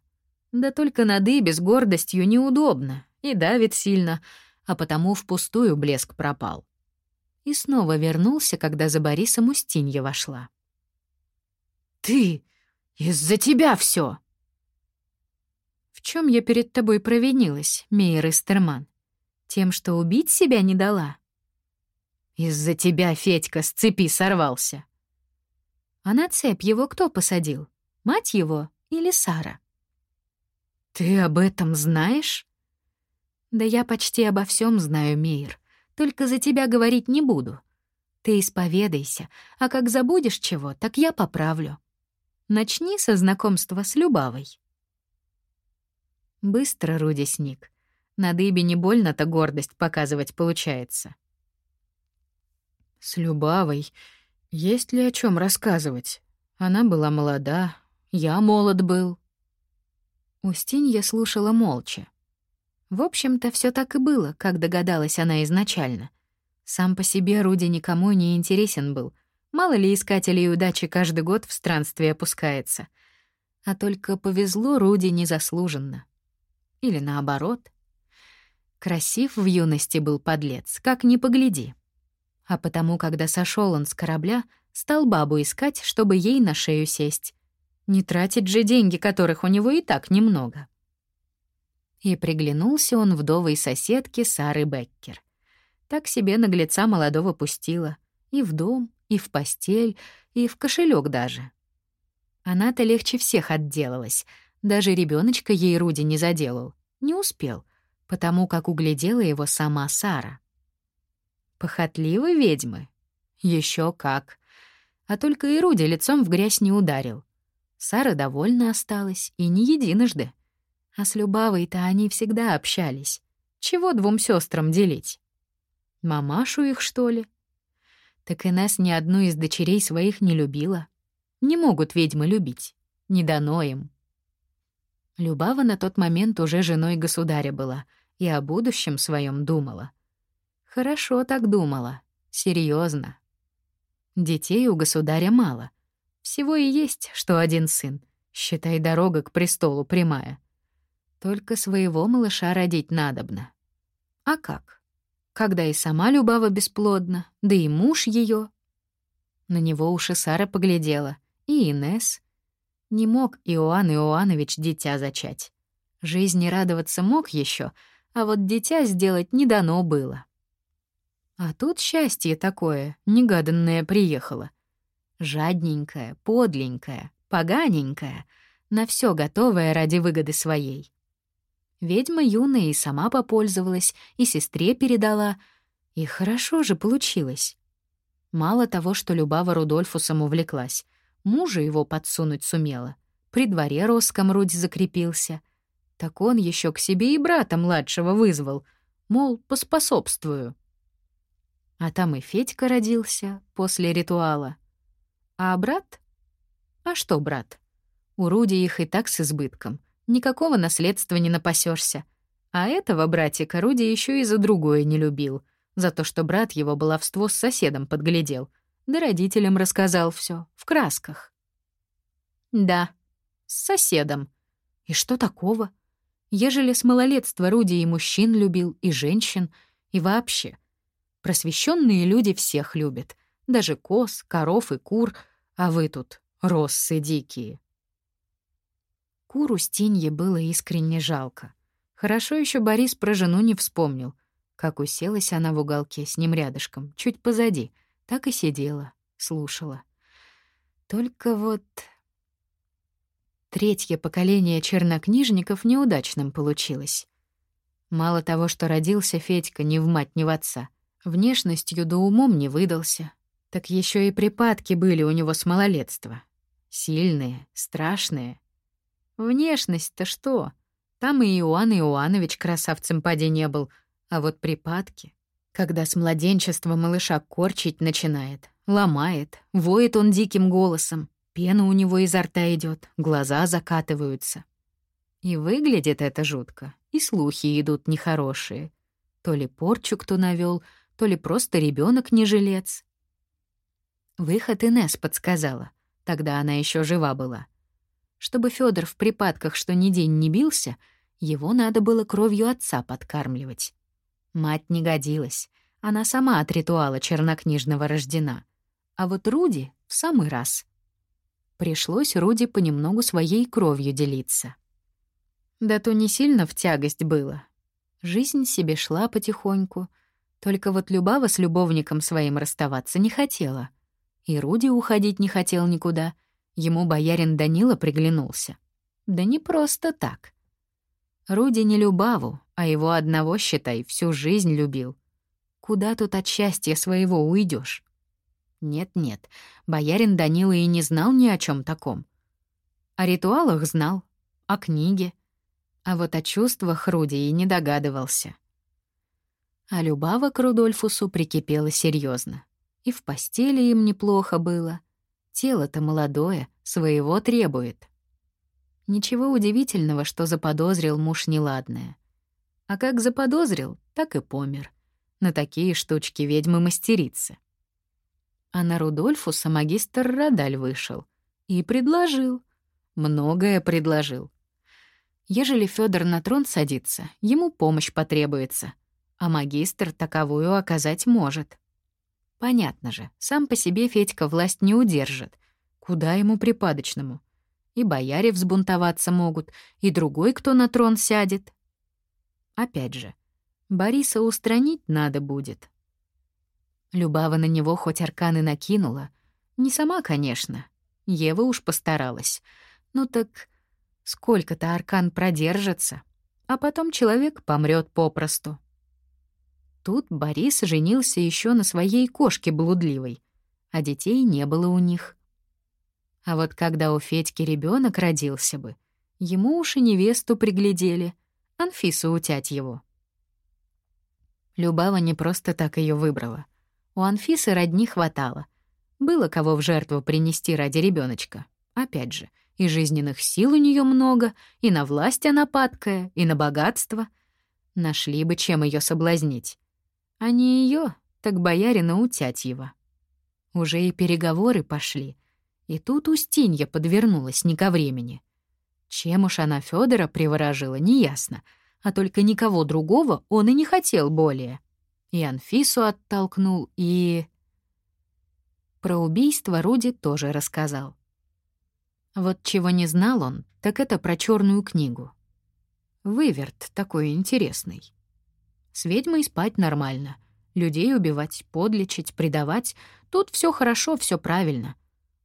Да только на дыбе с гордостью неудобно и давит сильно, а потому впустую блеск пропал. И снова вернулся, когда за Борисом Устинья вошла. «Ты! Из-за тебя все. «В чем я перед тобой провинилась, Мейер Истерман? Тем, что убить себя не дала?» «Из-за тебя, Федька, с цепи сорвался». «А на цепь его кто посадил? Мать его или Сара?» «Ты об этом знаешь?» «Да я почти обо всем знаю, Мейер. Только за тебя говорить не буду. Ты исповедайся, а как забудешь чего, так я поправлю. Начни со знакомства с Любавой». Быстро Руди сник. На дыбе не больно-то гордость показывать получается. «С Любавой есть ли о чем рассказывать? Она была молода, я молод был». Устинья слушала молча. В общем-то, все так и было, как догадалась она изначально. Сам по себе Руди никому не интересен был. Мало ли искателей удачи каждый год в странстве опускается. А только повезло Руди незаслуженно. Или наоборот. Красив в юности был подлец, как ни погляди. А потому, когда сошел он с корабля, стал бабу искать, чтобы ей на шею сесть. Не тратить же деньги, которых у него и так немного. И приглянулся он вдовой соседке Сары Беккер. Так себе наглеца молодого пустила. И в дом, и в постель, и в кошелек даже. Она-то легче всех отделалась. Даже ребеночка ей Руди не заделал. Не успел, потому как углядела его сама Сара. Похотливы ведьмы? Еще как. А только и Руди лицом в грязь не ударил. Сара довольна осталась, и не единожды. А с Любавой-то они всегда общались. Чего двум сестрам делить? Мамашу их, что ли? Так Инесс ни одну из дочерей своих не любила. Не могут ведьмы любить. Не дано им. Любава на тот момент уже женой государя была и о будущем своем думала. Хорошо так думала. серьезно. Детей у государя мало — всего и есть, что один сын. Считай, дорога к престолу прямая. Только своего малыша родить надобно. А как? Когда и сама Любава бесплодна, да и муж ее. На него уж Сара поглядела, и Инес. Не мог Иоанн Иоанович дитя зачать. Жизни радоваться мог еще, а вот дитя сделать не дано было. А тут счастье такое, негаданное приехало. Жадненькая, подленькая, поганенькая, на все готовая ради выгоды своей. Ведьма юная и сама попользовалась, и сестре передала. И хорошо же получилось. Мало того, что Любава Рудольфусом увлеклась, мужа его подсунуть сумела. При дворе Роском Руди закрепился. Так он еще к себе и брата младшего вызвал, мол, поспособствую. А там и Федька родился после ритуала — а брат? А что брат? У Руди их и так с избытком. Никакого наследства не напасешься. А этого братика Руди еще и за другое не любил. За то, что брат его баловство с соседом подглядел. Да родителям рассказал все в красках. Да, с соседом. И что такого? Ежели с малолетства Руди и мужчин любил, и женщин, и вообще. Просвещенные люди всех любят. Даже коз, коров и кур — а вы тут россы дикие. Куру Стинье было искренне жалко. Хорошо еще Борис про жену не вспомнил. Как уселась она в уголке с ним рядышком, чуть позади, так и сидела, слушала. Только вот... Третье поколение чернокнижников неудачным получилось. Мало того, что родился Федька ни в мать, ни в отца, внешностью да умом не выдался, так еще и припадки были у него с малолетства. Сильные, страшные. Внешность-то что? Там и Иоанн Иоанович красавцем поди не был, а вот припадки, когда с младенчества малыша корчить начинает, Ломает, воет он диким голосом, пена у него изо рта идет, глаза закатываются. И выглядит это жутко, и слухи идут нехорошие. То ли порчу кто навел, то ли просто ребенок не жилец. Выход Инес подсказала. Тогда она еще жива была. Чтобы Федор в припадках что ни день не бился, его надо было кровью отца подкармливать. Мать не годилась. Она сама от ритуала чернокнижного рождена. А вот Руди в самый раз. Пришлось Руди понемногу своей кровью делиться. Да то не сильно в тягость было. Жизнь себе шла потихоньку. Только вот Любава с любовником своим расставаться не хотела — и Руди уходить не хотел никуда. Ему боярин Данила приглянулся. Да не просто так. Руди не Любаву, а его одного, считай, всю жизнь любил. Куда тут от счастья своего уйдешь? Нет-нет, боярин Данила и не знал ни о чем таком. О ритуалах знал, о книге, а вот о чувствах Руди и не догадывался. А Любава к Рудольфусу прикипела серьезно. И в постели им неплохо было. Тело-то молодое, своего требует. Ничего удивительного, что заподозрил муж неладное. А как заподозрил, так и помер. На такие штучки ведьмы мастерицы. А на Рудольфуса магистр Радаль вышел. И предложил. Многое предложил. Ежели Федор на трон садится, ему помощь потребуется, а магистр таковую оказать может. Понятно же, сам по себе Федька власть не удержит. Куда ему припадочному? И бояре взбунтоваться могут, и другой, кто на трон сядет. Опять же, Бориса устранить надо будет. Любава на него хоть арканы накинула. Не сама, конечно. Ева уж постаралась. Ну так сколько-то аркан продержится, а потом человек помрет попросту. Тут Борис женился еще на своей кошке блудливой, а детей не было у них. А вот когда у Федьки ребенок родился бы, ему уж и невесту приглядели, Анфису утять его. Любава не просто так ее выбрала. У Анфисы родни хватало. Было кого в жертву принести ради ребеночка. Опять же, и жизненных сил у нее много, и на власть она падкая, и на богатство. Нашли бы, чем ее соблазнить. А не ее, так боярина Утятьева. Уже и переговоры пошли. И тут Устинья подвернулась не ко времени. Чем уж она Федора приворожила, неясно. А только никого другого он и не хотел более. И Анфису оттолкнул, и... Про убийство Руди тоже рассказал. Вот чего не знал он, так это про черную книгу. Выверт такой интересный. С ведьмой спать нормально. Людей убивать, подлечить, предавать — тут все хорошо, все правильно.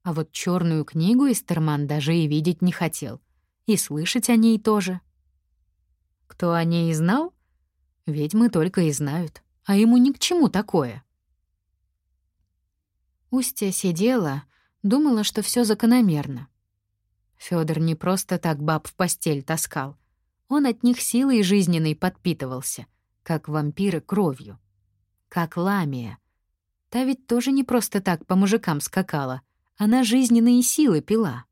А вот черную книгу Истерман даже и видеть не хотел. И слышать о ней тоже. Кто о ней знал? Ведьмы только и знают. А ему ни к чему такое. Устья сидела, думала, что все закономерно. Федор не просто так баб в постель таскал. Он от них силой жизненной подпитывался как вампиры кровью. Как Ламия. Та ведь тоже не просто так по мужикам скакала. Она жизненные силы пила.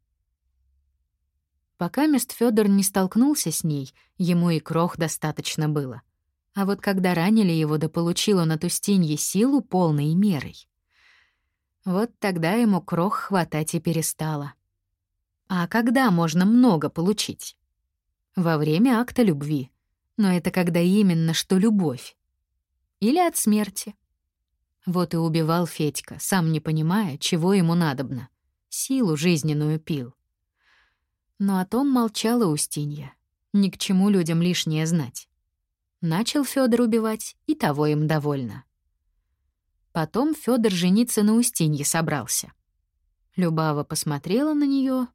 Пока мест Федор не столкнулся с ней, ему и крох достаточно было. А вот когда ранили его, да получил он от Устиньи силу полной мерой. Вот тогда ему крох хватать и перестало. А когда можно много получить? Во время акта любви. Но это когда именно что любовь. Или от смерти. Вот и убивал Федька, сам не понимая, чего ему надобно. Силу жизненную пил. Но о том молчала Устинья. Ни к чему людям лишнее знать. Начал Федор убивать, и того им довольно. Потом Федор жениться на Устинье собрался. Любава посмотрела на нее.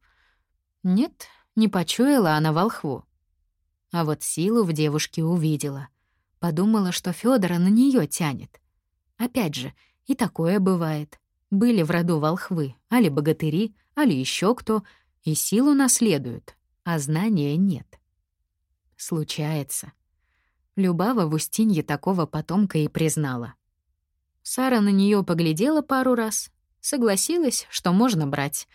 Нет, не почуяла она волхву. А вот силу в девушке увидела. Подумала, что Федора на нее тянет. Опять же, и такое бывает. Были в роду волхвы, али богатыри, али еще кто, и силу наследуют, а знания нет. Случается. Любава в Устинье такого потомка и признала. Сара на нее поглядела пару раз, Согласилась, что можно брать.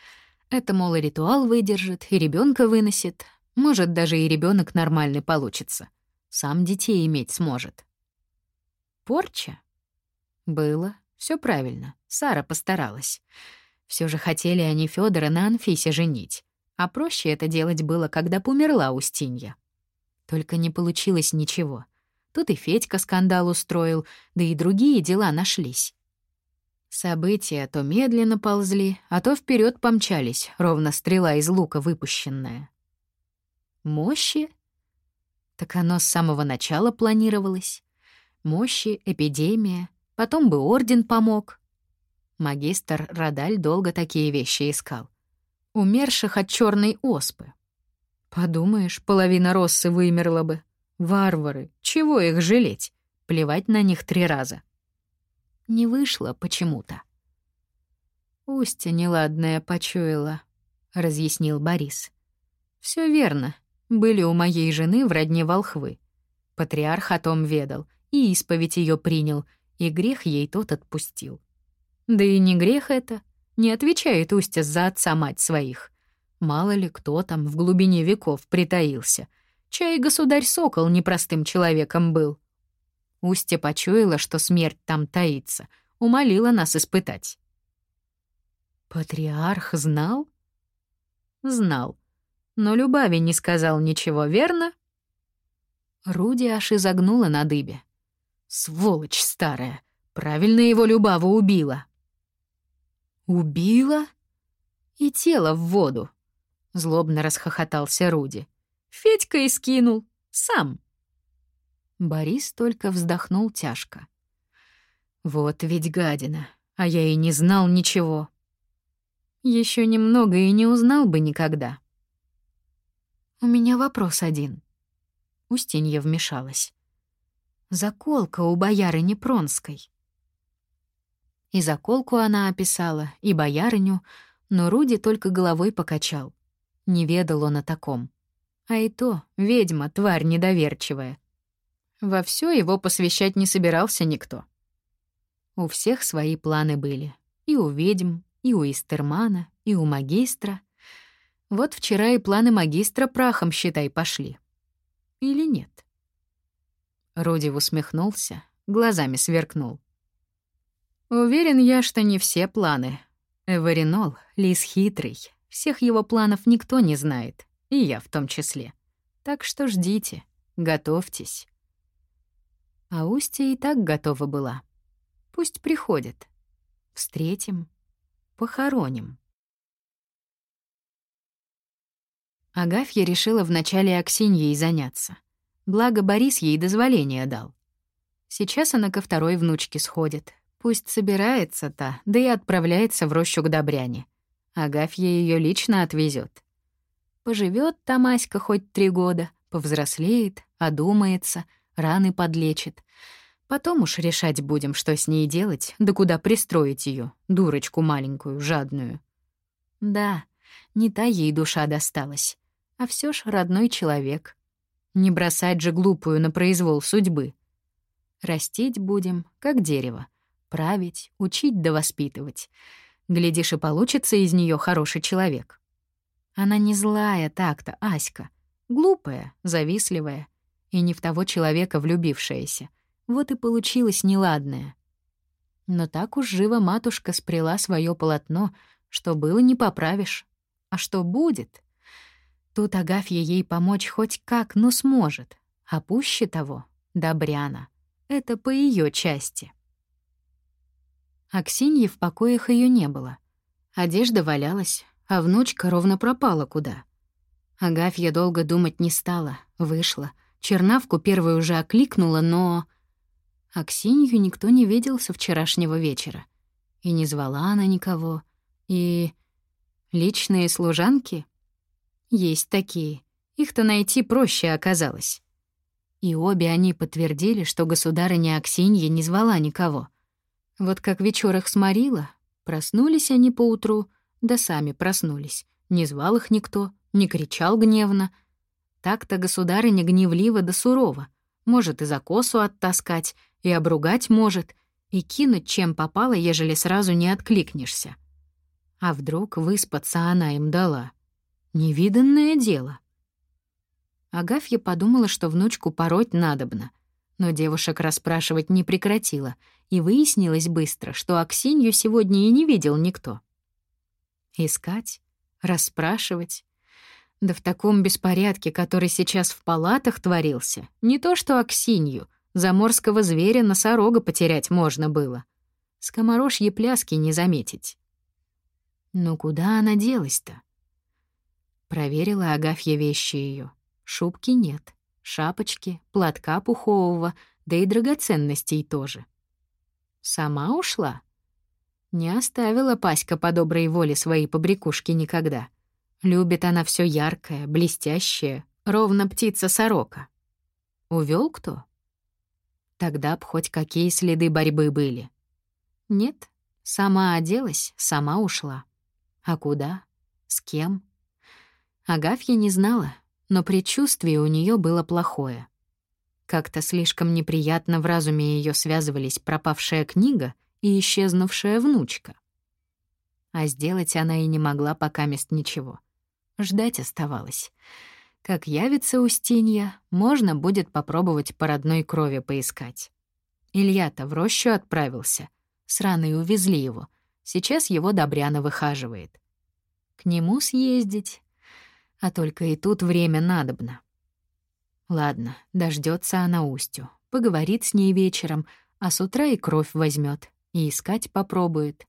Это, мол, и ритуал выдержит, и ребенка выносит. Может, даже и ребенок нормальный получится. Сам детей иметь сможет. Порча? Было. Все правильно. Сара постаралась. Все же хотели они Федора на Анфисе женить. А проще это делать было, когда померла Устинья. Только не получилось ничего. Тут и Федька скандал устроил, да и другие дела нашлись. События то медленно ползли, а то вперед помчались, ровно стрела из лука выпущенная. Мощи? Так оно с самого начала планировалось. Мощи, эпидемия, потом бы орден помог. Магистр Радаль долго такие вещи искал. Умерших от черной оспы. Подумаешь, половина Россы вымерла бы. Варвары, чего их жалеть? Плевать на них три раза. Не вышло почему-то. «Устья неладная почуяла», — разъяснил Борис. Все верно. Были у моей жены в родне волхвы. Патриарх о том ведал, и исповедь ее принял, и грех ей тот отпустил. Да и не грех это. Не отвечает Устья за отца мать своих. Мало ли кто там в глубине веков притаился — Чай государь-сокол непростым человеком был. Устья почуяла, что смерть там таится, умолила нас испытать. Патриарх знал? Знал. Но Любави не сказал ничего, верно? Руди аж изогнула на дыбе. Сволочь старая. Правильно его Любава убила. Убила? И тело в воду. Злобно расхохотался Руди. Федька и скинул. Сам. Борис только вздохнул тяжко. Вот ведь гадина, а я и не знал ничего. Еще немного и не узнал бы никогда. У меня вопрос один. Устинья вмешалась. Заколка у боярыни Пронской. И заколку она описала, и боярыню, но Руди только головой покачал. Не ведал он о таком. А и то ведьма, тварь недоверчивая. Во все его посвящать не собирался никто. У всех свои планы были. И у ведьм, и у Истермана, и у магистра. Вот вчера и планы магистра прахом, считай, пошли. Или нет? Руди усмехнулся, глазами сверкнул. Уверен я, что не все планы. Эваринол — лис хитрый. Всех его планов никто не знает. И я в том числе. Так что ждите, готовьтесь. А Устья и так готова была. Пусть приходит. Встретим, похороним. Агафья решила вначале Аксиньей заняться. Благо Борис ей дозволение дал. Сейчас она ко второй внучке сходит. Пусть собирается-то, да и отправляется в рощу к Добряне. Агафья ее лично отвезет. Поживет Тамаська хоть три года, повзрослеет, одумается, раны подлечит. Потом уж решать будем, что с ней делать, да куда пристроить ее, дурочку маленькую, жадную. Да, не та ей душа досталась, а все ж родной человек. Не бросать же глупую на произвол судьбы. Растить будем, как дерево, править, учить да воспитывать. Глядишь, и получится из нее хороший человек. Она не злая так-то, Аська. Глупая, завистливая. И не в того человека влюбившаяся. Вот и получилось неладное. Но так уж живо матушка спряла свое полотно, что было не поправишь. А что будет? Тут Агафья ей помочь хоть как, но сможет. А пуще того — Добряна. Это по ее части. Аксиньи в покоях ее не было. Одежда валялась, а внучка ровно пропала куда. Агафья долго думать не стала, вышла. Чернавку первую уже окликнула, но... Аксинью никто не видел со вчерашнего вечера. И не звала она никого. И... Личные служанки? Есть такие. Их-то найти проще оказалось. И обе они подтвердили, что государыня Аксинья не звала никого. Вот как вечер их сморила, проснулись они поутру — да сами проснулись. Не звал их никто, не кричал гневно. Так-то государыня гневлива да сурова. Может и за косу оттаскать, и обругать может, и кинуть чем попало, ежели сразу не откликнешься. А вдруг выспаться она им дала? Невиданное дело. Агафья подумала, что внучку пороть надобно, но девушек расспрашивать не прекратила, и выяснилось быстро, что Аксинью сегодня и не видел никто. Искать? Расспрашивать? Да в таком беспорядке, который сейчас в палатах творился, не то что Аксинью, заморского зверя носорога потерять можно было. Скоморожьи пляски не заметить. Но куда она делась-то? Проверила Агафья вещи ее. Шубки нет, шапочки, платка пухового, да и драгоценностей тоже. Сама ушла? Не оставила Паська по доброй воле свои побрякушки никогда. Любит она все яркое, блестящее, ровно птица-сорока. Увел кто? Тогда б хоть какие следы борьбы были. Нет, сама оделась, сама ушла. А куда? С кем? Агафья не знала, но предчувствие у нее было плохое. Как-то слишком неприятно в разуме ее связывались пропавшая книга и исчезнувшая внучка. А сделать она и не могла пока мест ничего. Ждать оставалось. Как явится Устинья, можно будет попробовать по родной крови поискать. Илья-то в рощу отправился. Сраные увезли его. Сейчас его Добряна выхаживает. К нему съездить, а только и тут время надобно. Ладно, дождется она Устю, поговорит с ней вечером, а с утра и кровь возьмет, и искать попробует.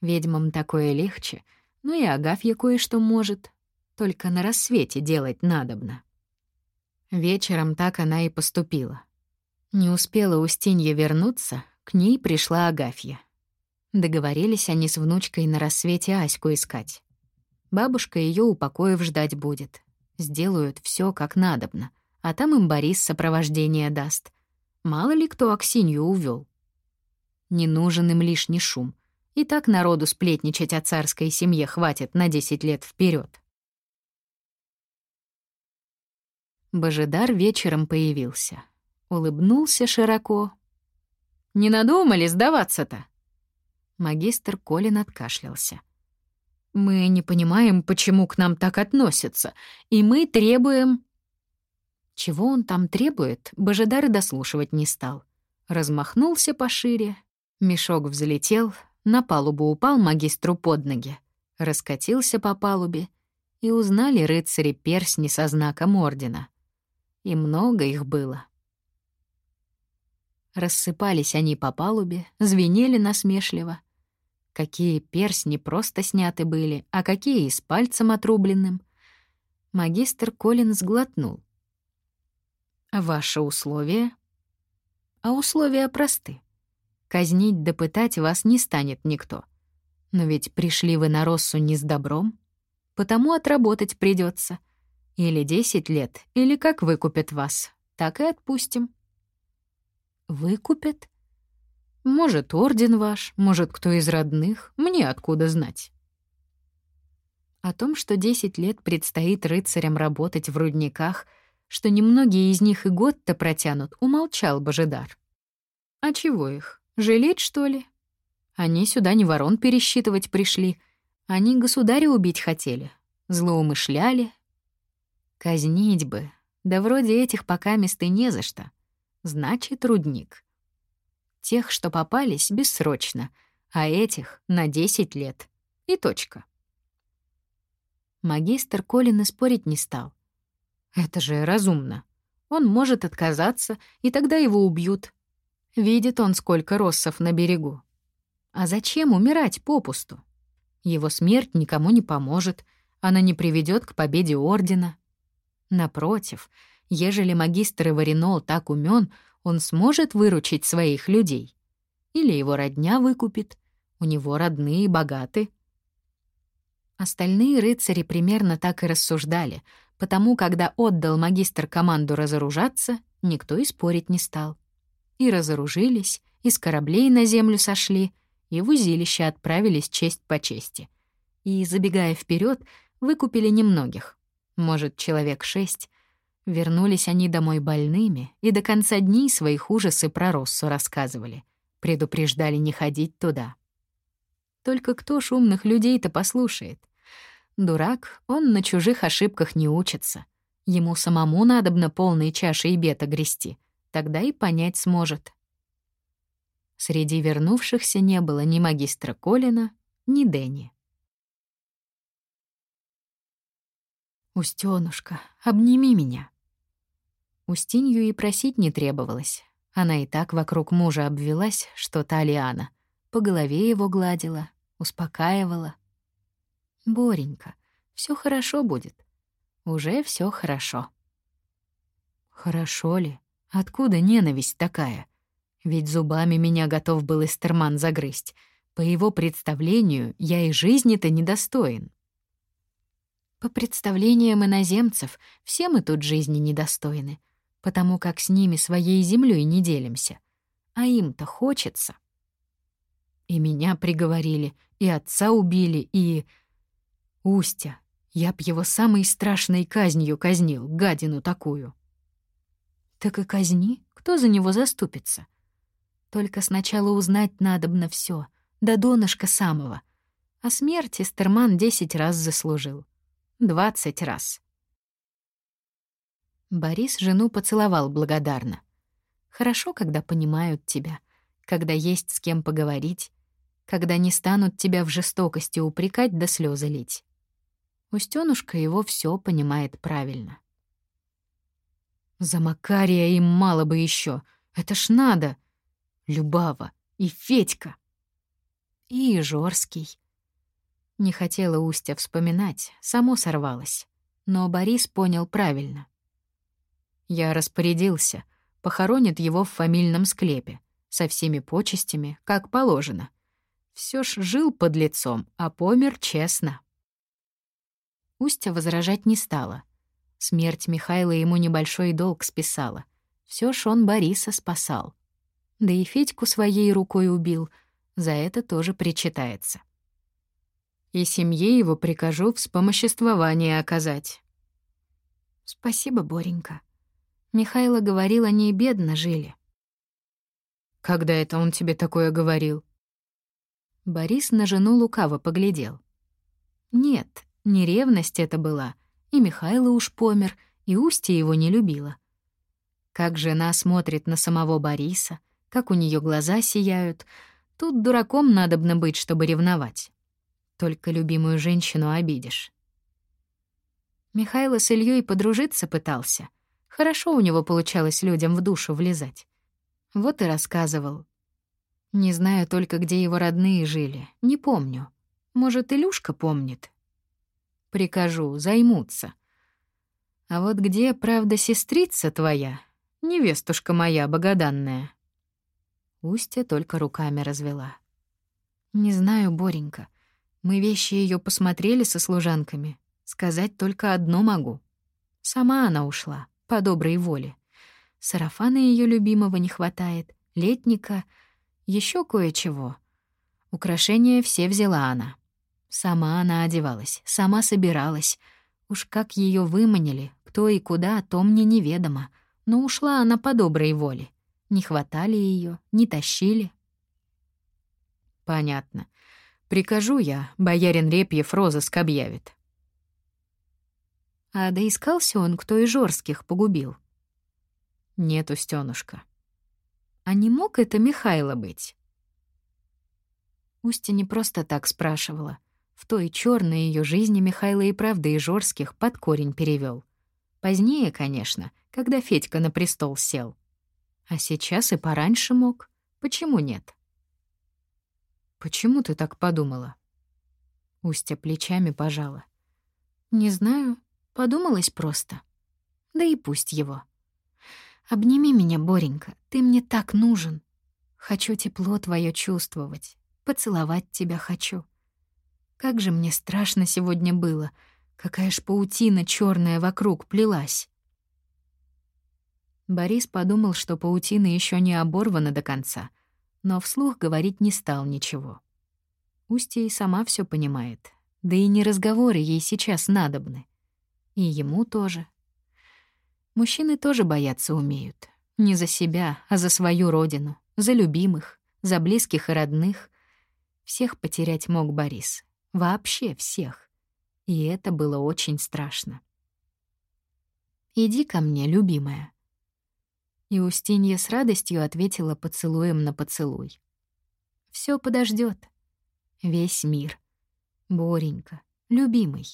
Ведьмам такое легче, ну и Агафья кое-что может, только на рассвете делать надобно. Вечером так она и поступила. Не успела Устинья вернуться, к ней пришла Агафья. Договорились они с внучкой на рассвете Аську искать. Бабушка ее упокоив ждать будет. Сделают все как надобно, а там им Борис сопровождение даст. Мало ли кто Аксинью увел. Не нужен им лишний шум. И так народу сплетничать о царской семье хватит на 10 лет вперед. Божидар вечером появился. Улыбнулся широко. «Не надумали сдаваться-то?» Магистр Колин откашлялся. Мы не понимаем, почему к нам так относятся, и мы требуем...» Чего он там требует, Божидар дослушивать не стал. Размахнулся пошире, мешок взлетел, на палубу упал магистру под ноги, раскатился по палубе, и узнали рыцари персни со знаком ордена. И много их было. Рассыпались они по палубе, звенели насмешливо — Какие персни просто сняты были, а какие и с пальцем отрубленным. Магистр Колин сглотнул. «Ваши условия?» «А условия просты. Казнить да пытать вас не станет никто. Но ведь пришли вы на Россу не с добром, потому отработать придется. Или десять лет, или как выкупят вас, так и отпустим». «Выкупят?» Может, орден ваш, может, кто из родных, мне откуда знать. О том, что 10 лет предстоит рыцарям работать в рудниках, что немногие из них и год-то протянут, умолчал Божидар. А чего их, жалеть, что ли? Они сюда не ворон пересчитывать пришли, они государя убить хотели, злоумышляли. Казнить бы, да вроде этих пока мест и не за что. Значит, рудник — Тех, что попались, бессрочно, а этих — на 10 лет. И точка. Магистр Колин и спорить не стал. Это же разумно. Он может отказаться, и тогда его убьют. Видит он, сколько россов на берегу. А зачем умирать попусту? Его смерть никому не поможет, она не приведет к победе Ордена. Напротив, ежели магистр Иваринол так умен, он сможет выручить своих людей. Или его родня выкупит, у него родные богаты. Остальные рыцари примерно так и рассуждали, потому когда отдал магистр команду разоружаться, никто и спорить не стал. И разоружились, и с кораблей на землю сошли, и в узилище отправились честь по чести. И, забегая вперед, выкупили немногих, может, человек шесть, Вернулись они домой больными и до конца дней своих ужасы про Россу рассказывали. Предупреждали не ходить туда. Только кто ж умных людей-то послушает? Дурак, он на чужих ошибках не учится. Ему самому надобно полные чаши и бета грести. Тогда и понять сможет. Среди вернувшихся не было ни магистра Колина, ни Дэнни. «Устёнушка, обними меня». Устинью и просить не требовалось. Она и так вокруг мужа обвелась, что та Лиана. По голове его гладила, успокаивала. «Боренька, все хорошо будет. Уже все хорошо». «Хорошо ли? Откуда ненависть такая? Ведь зубами меня готов был Эстерман загрызть. По его представлению, я и жизни-то недостоин». По представлениям иноземцев, все мы тут жизни недостойны, потому как с ними своей землей не делимся. А им-то хочется. И меня приговорили, и отца убили, и... Устя, я б его самой страшной казнью казнил, гадину такую. Так и казни, кто за него заступится? Только сначала узнать надобно все, до донышка самого. А смерти Стерман десять раз заслужил двадцать раз. Борис жену поцеловал благодарно. Хорошо, когда понимают тебя, когда есть с кем поговорить, когда не станут тебя в жестокости упрекать да слезы лить. Устёнушка его все понимает правильно. За Макария им мало бы еще. Это ж надо. Любава и Федька. И Жорский. Не хотела Устя вспоминать, само сорвалось. Но Борис понял правильно. Я распорядился, похоронит его в фамильном склепе, со всеми почестями, как положено. Все ж жил под лицом, а помер честно. Устя возражать не стала. Смерть Михайла ему небольшой долг списала. Все ж он Бориса спасал. Да и Федьку своей рукой убил, за это тоже причитается и семье его прикажу вспомоществование оказать». «Спасибо, Боренька. Михайло говорил, они бедно жили». «Когда это он тебе такое говорил?» Борис на жену лукаво поглядел. «Нет, не ревность это была, и Михайло уж помер, и Устья его не любила. Как жена смотрит на самого Бориса, как у нее глаза сияют, тут дураком надобно быть, чтобы ревновать. Только любимую женщину обидишь. Михайло с Ильей подружиться пытался. Хорошо у него получалось людям в душу влезать. Вот и рассказывал. Не знаю только, где его родные жили. Не помню. Может, Илюшка помнит? Прикажу, займутся. А вот где, правда, сестрица твоя, невестушка моя богоданная? Устья только руками развела. Не знаю, Боренька. Мы вещи ее посмотрели со служанками. Сказать только одно могу. Сама она ушла, по доброй воле. Сарафана ее любимого не хватает, летника, еще кое-чего. Украшения все взяла она. Сама она одевалась, сама собиралась. Уж как ее выманили, кто и куда, то мне неведомо. Но ушла она по доброй воле. Не хватали ее, не тащили. Понятно. Прикажу я, боярин Репьев розыск объявит. А доискался он, кто и Жорских погубил? Нет, Устёнушка. А не мог это Михайло быть? Устя не просто так спрашивала. В той черной ее жизни Михайло и правда и Жорских под корень перевел. Позднее, конечно, когда Федька на престол сел. А сейчас и пораньше мог. Почему нет? «Почему ты так подумала?» Устя плечами пожала. «Не знаю. Подумалось просто. Да и пусть его. Обними меня, Боренька, ты мне так нужен. Хочу тепло твое чувствовать, поцеловать тебя хочу. Как же мне страшно сегодня было, какая ж паутина черная вокруг плелась». Борис подумал, что паутина еще не оборвана до конца — но вслух говорить не стал ничего. Устья и сама все понимает, да и не разговоры ей сейчас надобны. И ему тоже. Мужчины тоже бояться умеют. Не за себя, а за свою родину, за любимых, за близких и родных. Всех потерять мог Борис. Вообще всех. И это было очень страшно. «Иди ко мне, любимая». И Устинья с радостью ответила поцелуем на поцелуй. Все подождет. Весь мир. Боренька, любимый.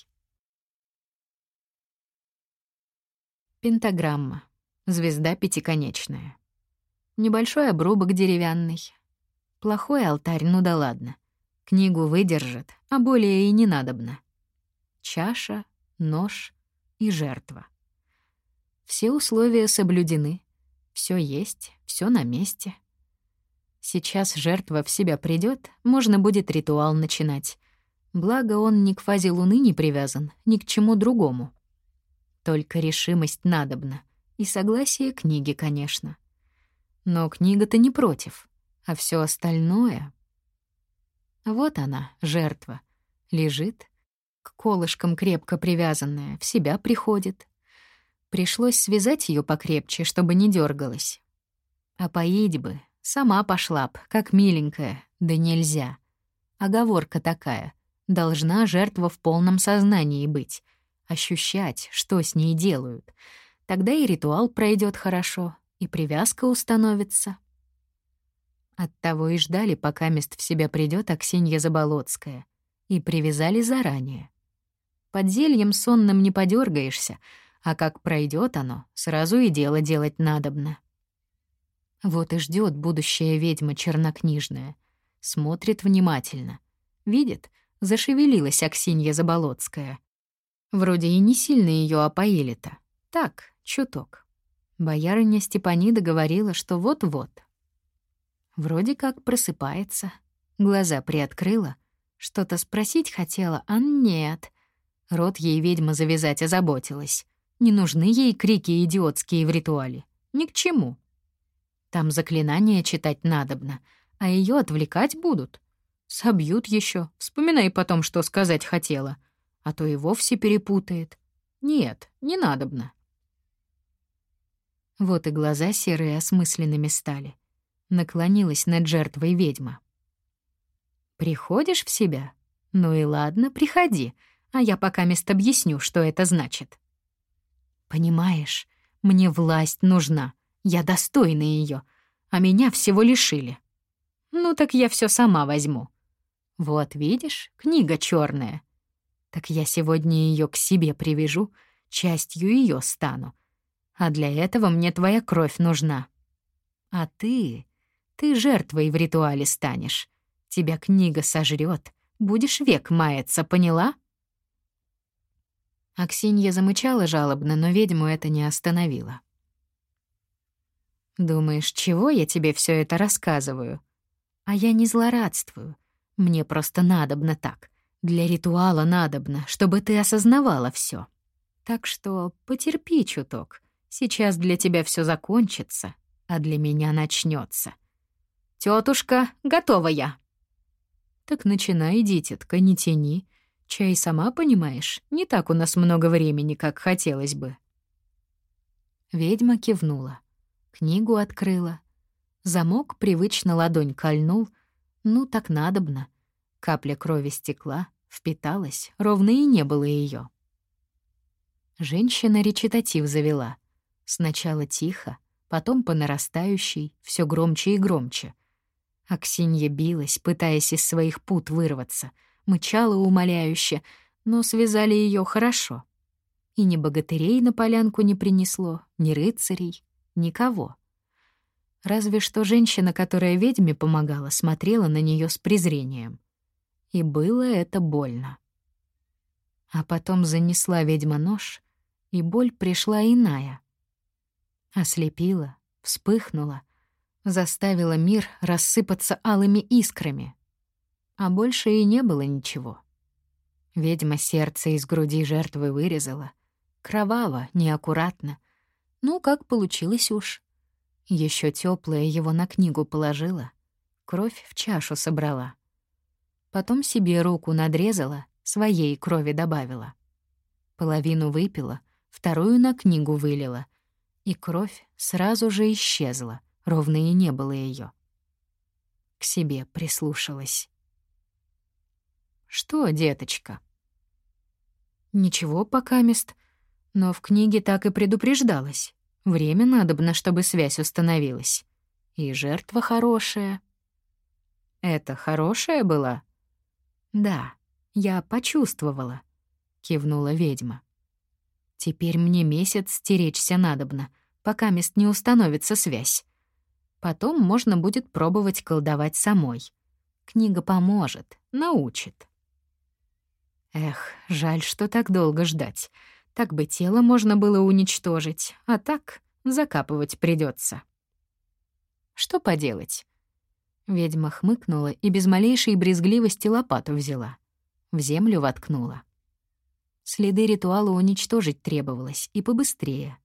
Пентаграмма. Звезда пятиконечная. Небольшой обрубок деревянный. Плохой алтарь, ну да ладно. Книгу выдержит, а более и не надобно. Чаша, нож и жертва. Все условия соблюдены. Все есть, все на месте. Сейчас жертва в себя придет, можно будет ритуал начинать. Благо он ни к фазе Луны не привязан, ни к чему другому. Только решимость надобна. И согласие книги, конечно. Но книга-то не против, а все остальное... Вот она, жертва. Лежит, к колышкам крепко привязанная, в себя приходит. Пришлось связать ее покрепче, чтобы не дергалась. А поить бы, сама пошла б, как миленькая, да нельзя. Оговорка такая. Должна жертва в полном сознании быть — ощущать, что с ней делают. Тогда и ритуал пройдет хорошо, и привязка установится. Оттого и ждали, пока мест в себя придет Аксинья Заболоцкая, и привязали заранее. Под зельем сонным не подергаешься, а как пройдет оно, сразу и дело делать надобно. Вот и ждет будущая ведьма чернокнижная. Смотрит внимательно. Видит, зашевелилась Аксинья Заболоцкая. Вроде и не сильно ее опоили-то. Так, чуток. Боярыня Степанида говорила, что вот-вот. Вроде как просыпается. Глаза приоткрыла. Что-то спросить хотела, а нет. Рот ей ведьма завязать озаботилась. Не нужны ей крики идиотские в ритуале. Ни к чему. Там заклинания читать надобно, а ее отвлекать будут. Собьют еще. Вспоминай потом, что сказать хотела — а то и вовсе перепутает. Нет, не надобно. Вот и глаза серые осмысленными стали. Наклонилась над жертвой ведьма. «Приходишь в себя? Ну и ладно, приходи, а я пока мест объясню, что это значит». «Понимаешь, мне власть нужна, я достойна ее, а меня всего лишили. Ну так я все сама возьму. Вот видишь, книга черная. Так я сегодня ее к себе привяжу, частью ее стану. А для этого мне твоя кровь нужна. А ты, ты жертвой в ритуале станешь. Тебя книга сожрет, будешь век маяться, поняла? Аксинья замычала жалобно, но ведьму это не остановило. «Думаешь, чего я тебе все это рассказываю? А я не злорадствую. Мне просто надобно так. Для ритуала надобно, чтобы ты осознавала все. Так что потерпи чуток. Сейчас для тебя все закончится, а для меня начнется. Тетушка, готова я. Так начинай, дитятка, не тяни. Чай сама понимаешь, не так у нас много времени, как хотелось бы. Ведьма кивнула. Книгу открыла. Замок привычно ладонь кольнул. Ну, так надобно. Капля крови стекла, впиталась, ровно и не было ее. Женщина речитатив завела. Сначала тихо, потом по нарастающей, все громче и громче. Аксинья билась, пытаясь из своих пут вырваться, мычала умоляюще, но связали ее хорошо. И ни богатырей на полянку не принесло, ни рыцарей, никого. Разве что женщина, которая ведьме помогала, смотрела на нее с презрением и было это больно. А потом занесла ведьма нож, и боль пришла иная. Ослепила, вспыхнула, заставила мир рассыпаться алыми искрами. А больше и не было ничего. Ведьма сердце из груди жертвы вырезала. Кроваво, неаккуратно. Ну, как получилось уж. Еще теплая его на книгу положила. Кровь в чашу собрала. Потом себе руку надрезала, своей крови добавила. Половину выпила, вторую на книгу вылила. И кровь сразу же исчезла, ровно и не было ее. К себе прислушалась. Что, деточка?» «Ничего, пока мест. Но в книге так и предупреждалось. Время надобно, чтобы связь установилась. И жертва хорошая». «Это хорошая была?» «Да, я почувствовала», — кивнула ведьма. «Теперь мне месяц стеречься надобно, пока мест не установится связь. Потом можно будет пробовать колдовать самой. Книга поможет, научит». Эх, жаль, что так долго ждать. Так бы тело можно было уничтожить, а так закапывать придется. Что поделать? Ведьма хмыкнула и без малейшей брезгливости лопату взяла. В землю воткнула. Следы ритуала уничтожить требовалось, и побыстрее.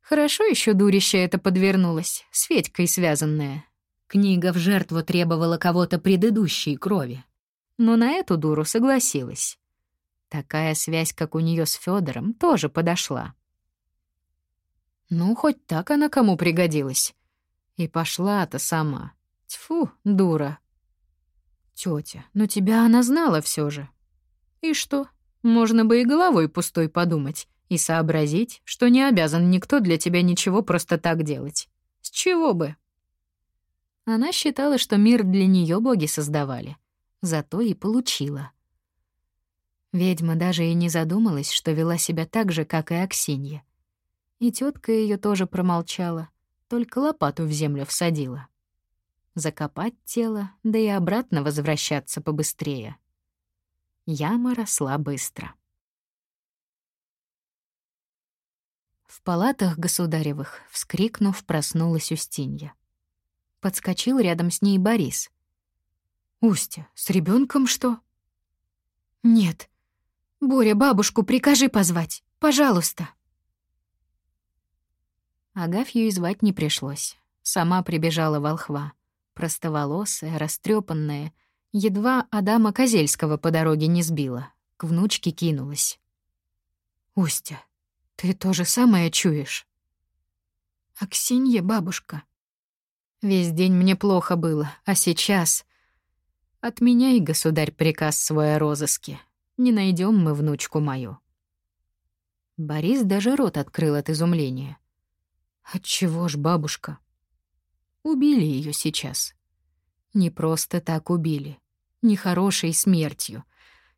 Хорошо еще дурище это подвернулось, с Федькой связанная. Книга в жертву требовала кого-то предыдущей крови. Но на эту дуру согласилась. Такая связь, как у нее с Федором, тоже подошла. Ну, хоть так она кому пригодилась. И пошла-то сама. Тьфу, дура. Тетя, но тебя она знала все же. И что? Можно бы и головой пустой подумать и сообразить, что не обязан никто для тебя ничего просто так делать. С чего бы? Она считала, что мир для нее боги создавали. Зато и получила. Ведьма даже и не задумалась, что вела себя так же, как и Аксинья. И тетка ее тоже промолчала, только лопату в землю всадила. Закопать тело, да и обратно возвращаться побыстрее. Яма росла быстро. В палатах государевых, вскрикнув, проснулась Устинья. Подскочил рядом с ней Борис. «Устя, с ребенком что?» «Нет. Боря, бабушку прикажи позвать. Пожалуйста». Агафью и звать не пришлось. Сама прибежала волхва. Простоволосая, растрепанная, Едва Адама Козельского по дороге не сбила. К внучке кинулась. «Устя, ты то же самое чуешь?» «Аксинья, бабушка». «Весь день мне плохо было, а сейчас...» «Отменяй, государь, приказ свой о розыске. Не найдем мы внучку мою». Борис даже рот открыл от изумления. «Отчего ж, бабушка?» «Убили ее сейчас. Не просто так убили. Нехорошей смертью.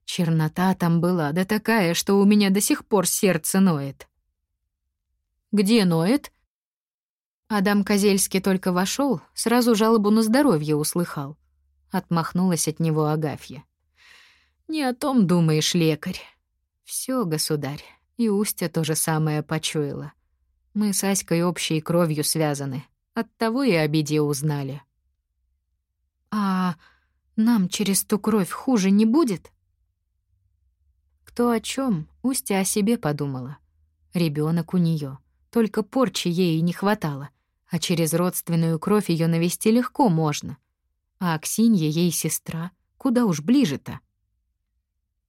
Чернота там была, да такая, что у меня до сих пор сердце ноет. «Где ноет?» Адам Козельский только вошел, сразу жалобу на здоровье услыхал. Отмахнулась от него Агафья. «Не о том думаешь, лекарь. Все, государь, и Устя то же самое почуяла. Мы с Аськой общей кровью связаны. Оттого и о беде узнали». А нам через ту кровь хуже не будет? Кто о чем? Устя о себе подумала. Ребенок у нее, только порчи ей не хватало, а через родственную кровь ее навести легко можно. А Аксинья ей сестра, куда уж ближе-то.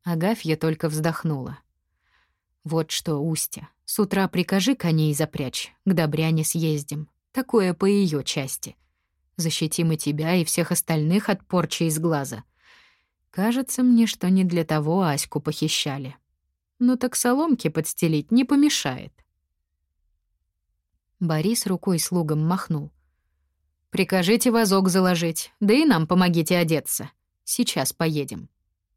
Агафья только вздохнула. Вот что, Устя, с утра прикажи коней запрячь, к Добряне съездим. Такое по ее части. Защитим и тебя, и всех остальных от порчи из глаза. Кажется мне, что не для того Аську похищали. Ну так соломки подстелить не помешает. Борис рукой слугам махнул. «Прикажите вазок заложить, да и нам помогите одеться. Сейчас поедем.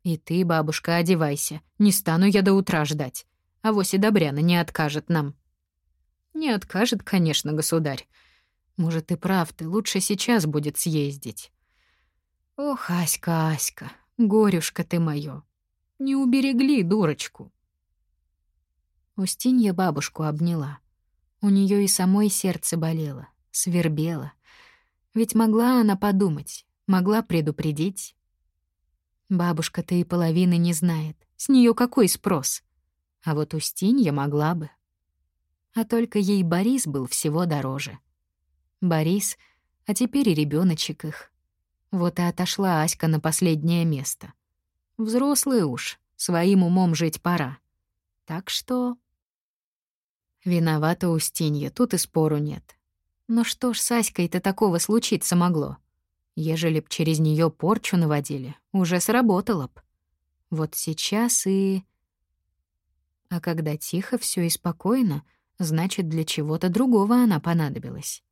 И ты, бабушка, одевайся. Не стану я до утра ждать. А вось и Добряна не откажет нам». «Не откажет, конечно, государь. Может, и прав ты, лучше сейчас будет съездить. Ох, Аська, Аська, горюшка ты моё. Не уберегли дурочку. Устинья бабушку обняла. У неё и самой сердце болело, свербело. Ведь могла она подумать, могла предупредить. Бабушка-то и половины не знает. С неё какой спрос? А вот Устинья могла бы. А только ей Борис был всего дороже. Борис, а теперь и ребеночек их. Вот и отошла Аська на последнее место. Взрослый уж, своим умом жить пора. Так что... Виновата Устинья, тут и спору нет. Но что ж с Аськой-то такого случиться могло? Ежели б через нее порчу наводили, уже сработало б. Вот сейчас и... А когда тихо все и спокойно, значит, для чего-то другого она понадобилась.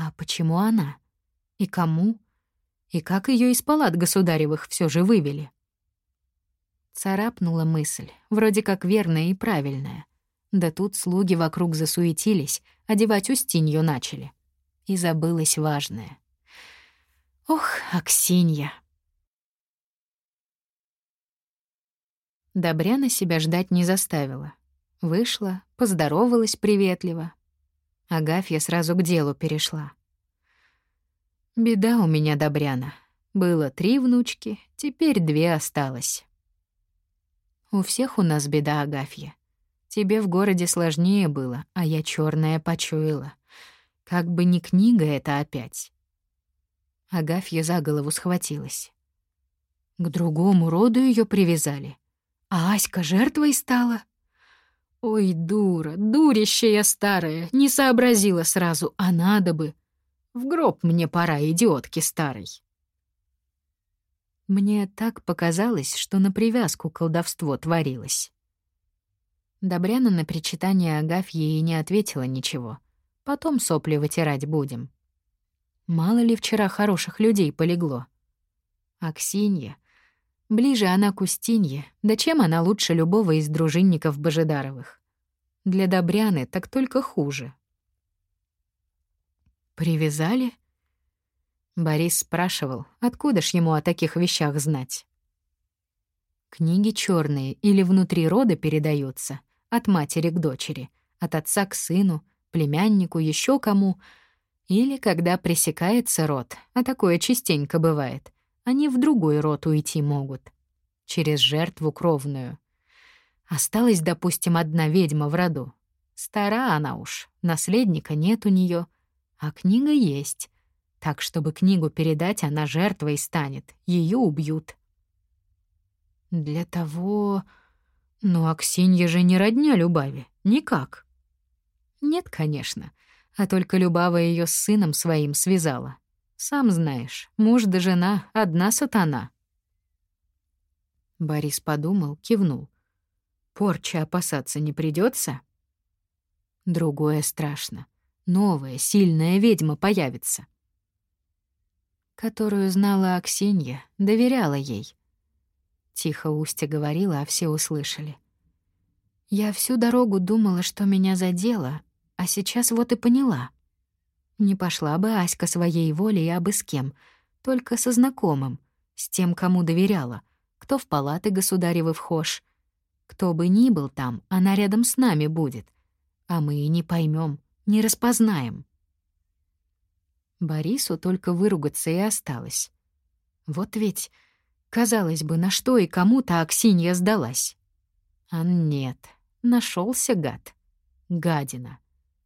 А почему она? И кому? И как ее из палат государевых все же вывели? Царапнула мысль, вроде как верная и правильная. Да тут слуги вокруг засуетились, одевать Устинью начали. И забылось важное. Ох, Аксинья! Добряна себя ждать не заставила. Вышла, поздоровалась приветливо. Агафья сразу к делу перешла. «Беда у меня, Добряна. Было три внучки, теперь две осталось». «У всех у нас беда, Агафья. Тебе в городе сложнее было, а я черная почуяла. Как бы ни книга это опять». Агафья за голову схватилась. К другому роду ее привязали. А Аська жертвой стала. Ой, дура, дурище я старая, не сообразила сразу, а надо бы. В гроб мне пора, идиотки старой. Мне так показалось, что на привязку колдовство творилось. Добряна на причитание Агафьи и не ответила ничего. Потом сопли вытирать будем. Мало ли вчера хороших людей полегло. Аксинья — Ближе она к Устинье, да чем она лучше любого из дружинников Божидаровых? Для Добряны так только хуже. «Привязали?» Борис спрашивал, откуда ж ему о таких вещах знать. Книги черные или внутри рода передаются, от матери к дочери, от отца к сыну, племяннику, еще кому, или когда пресекается род, а такое частенько бывает — они в другой род уйти могут. Через жертву кровную. Осталась, допустим, одна ведьма в роду. Стара она уж, наследника нет у нее, а книга есть. Так, чтобы книгу передать, она жертвой станет, ее убьют. Для того... Ну, Аксинья же не родня Любави, никак. Нет, конечно, а только Любава ее с сыном своим связала. Сам знаешь, муж да жена — одна сатана. Борис подумал, кивнул. Порча опасаться не придется. Другое страшно. Новая, сильная ведьма появится. Которую знала Аксинья, доверяла ей. Тихо Устя говорила, а все услышали. Я всю дорогу думала, что меня задело, а сейчас вот и поняла — не пошла бы Аська своей волей абы с кем, только со знакомым, с тем, кому доверяла, кто в палаты государевы вхож. Кто бы ни был там, она рядом с нами будет, а мы и не поймем, не распознаем. Борису только выругаться и осталось. Вот ведь, казалось бы, на что и кому-то Аксинья сдалась. А нет, нашелся гад. Гадина.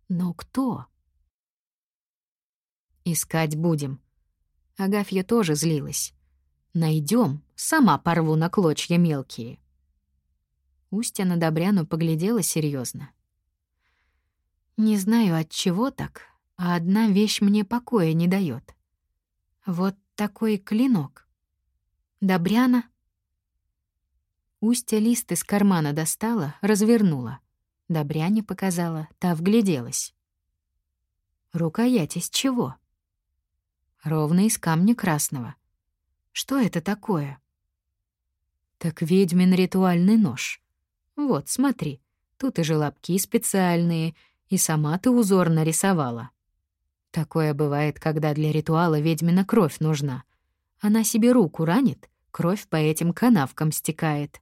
Но кто? Искать будем. Агафья тоже злилась. Найдем, сама порву на клочья мелкие. Устья на Добряну поглядела серьезно. Не знаю, от чего так, а одна вещь мне покоя не дает. Вот такой клинок. Добряна. Устья лист из кармана достала, развернула. Добряне показала, та вгляделась. Рукоять из чего? Ровно из камня красного. Что это такое? Так ведьмин ритуальный нож. Вот, смотри, тут и желобки специальные, и сама ты узор нарисовала. Такое бывает, когда для ритуала ведьмина кровь нужна. Она себе руку ранит, кровь по этим канавкам стекает.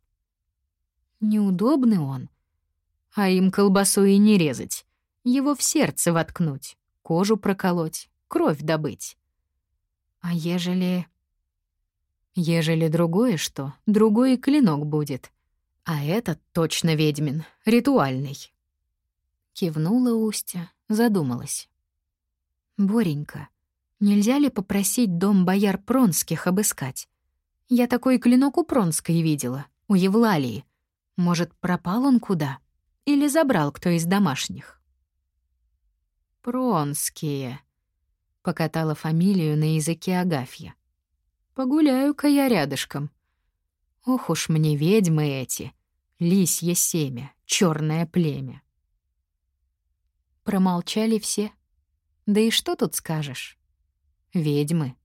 Неудобный он. А им колбасу и не резать. Его в сердце воткнуть, кожу проколоть, кровь добыть. А ежели... Ежели другое что, другой клинок будет. А этот точно ведьмин, ритуальный. Кивнула Устя, задумалась. «Боренька, нельзя ли попросить дом бояр Пронских обыскать? Я такой клинок у Пронской видела, у Евлалии. Может, пропал он куда? Или забрал кто из домашних?» «Пронские», Покатала фамилию на языке Агафья. Погуляю-ка я рядышком. Ох уж мне ведьмы эти, лисье семя, черное племя. Промолчали все. Да и что тут скажешь? Ведьмы.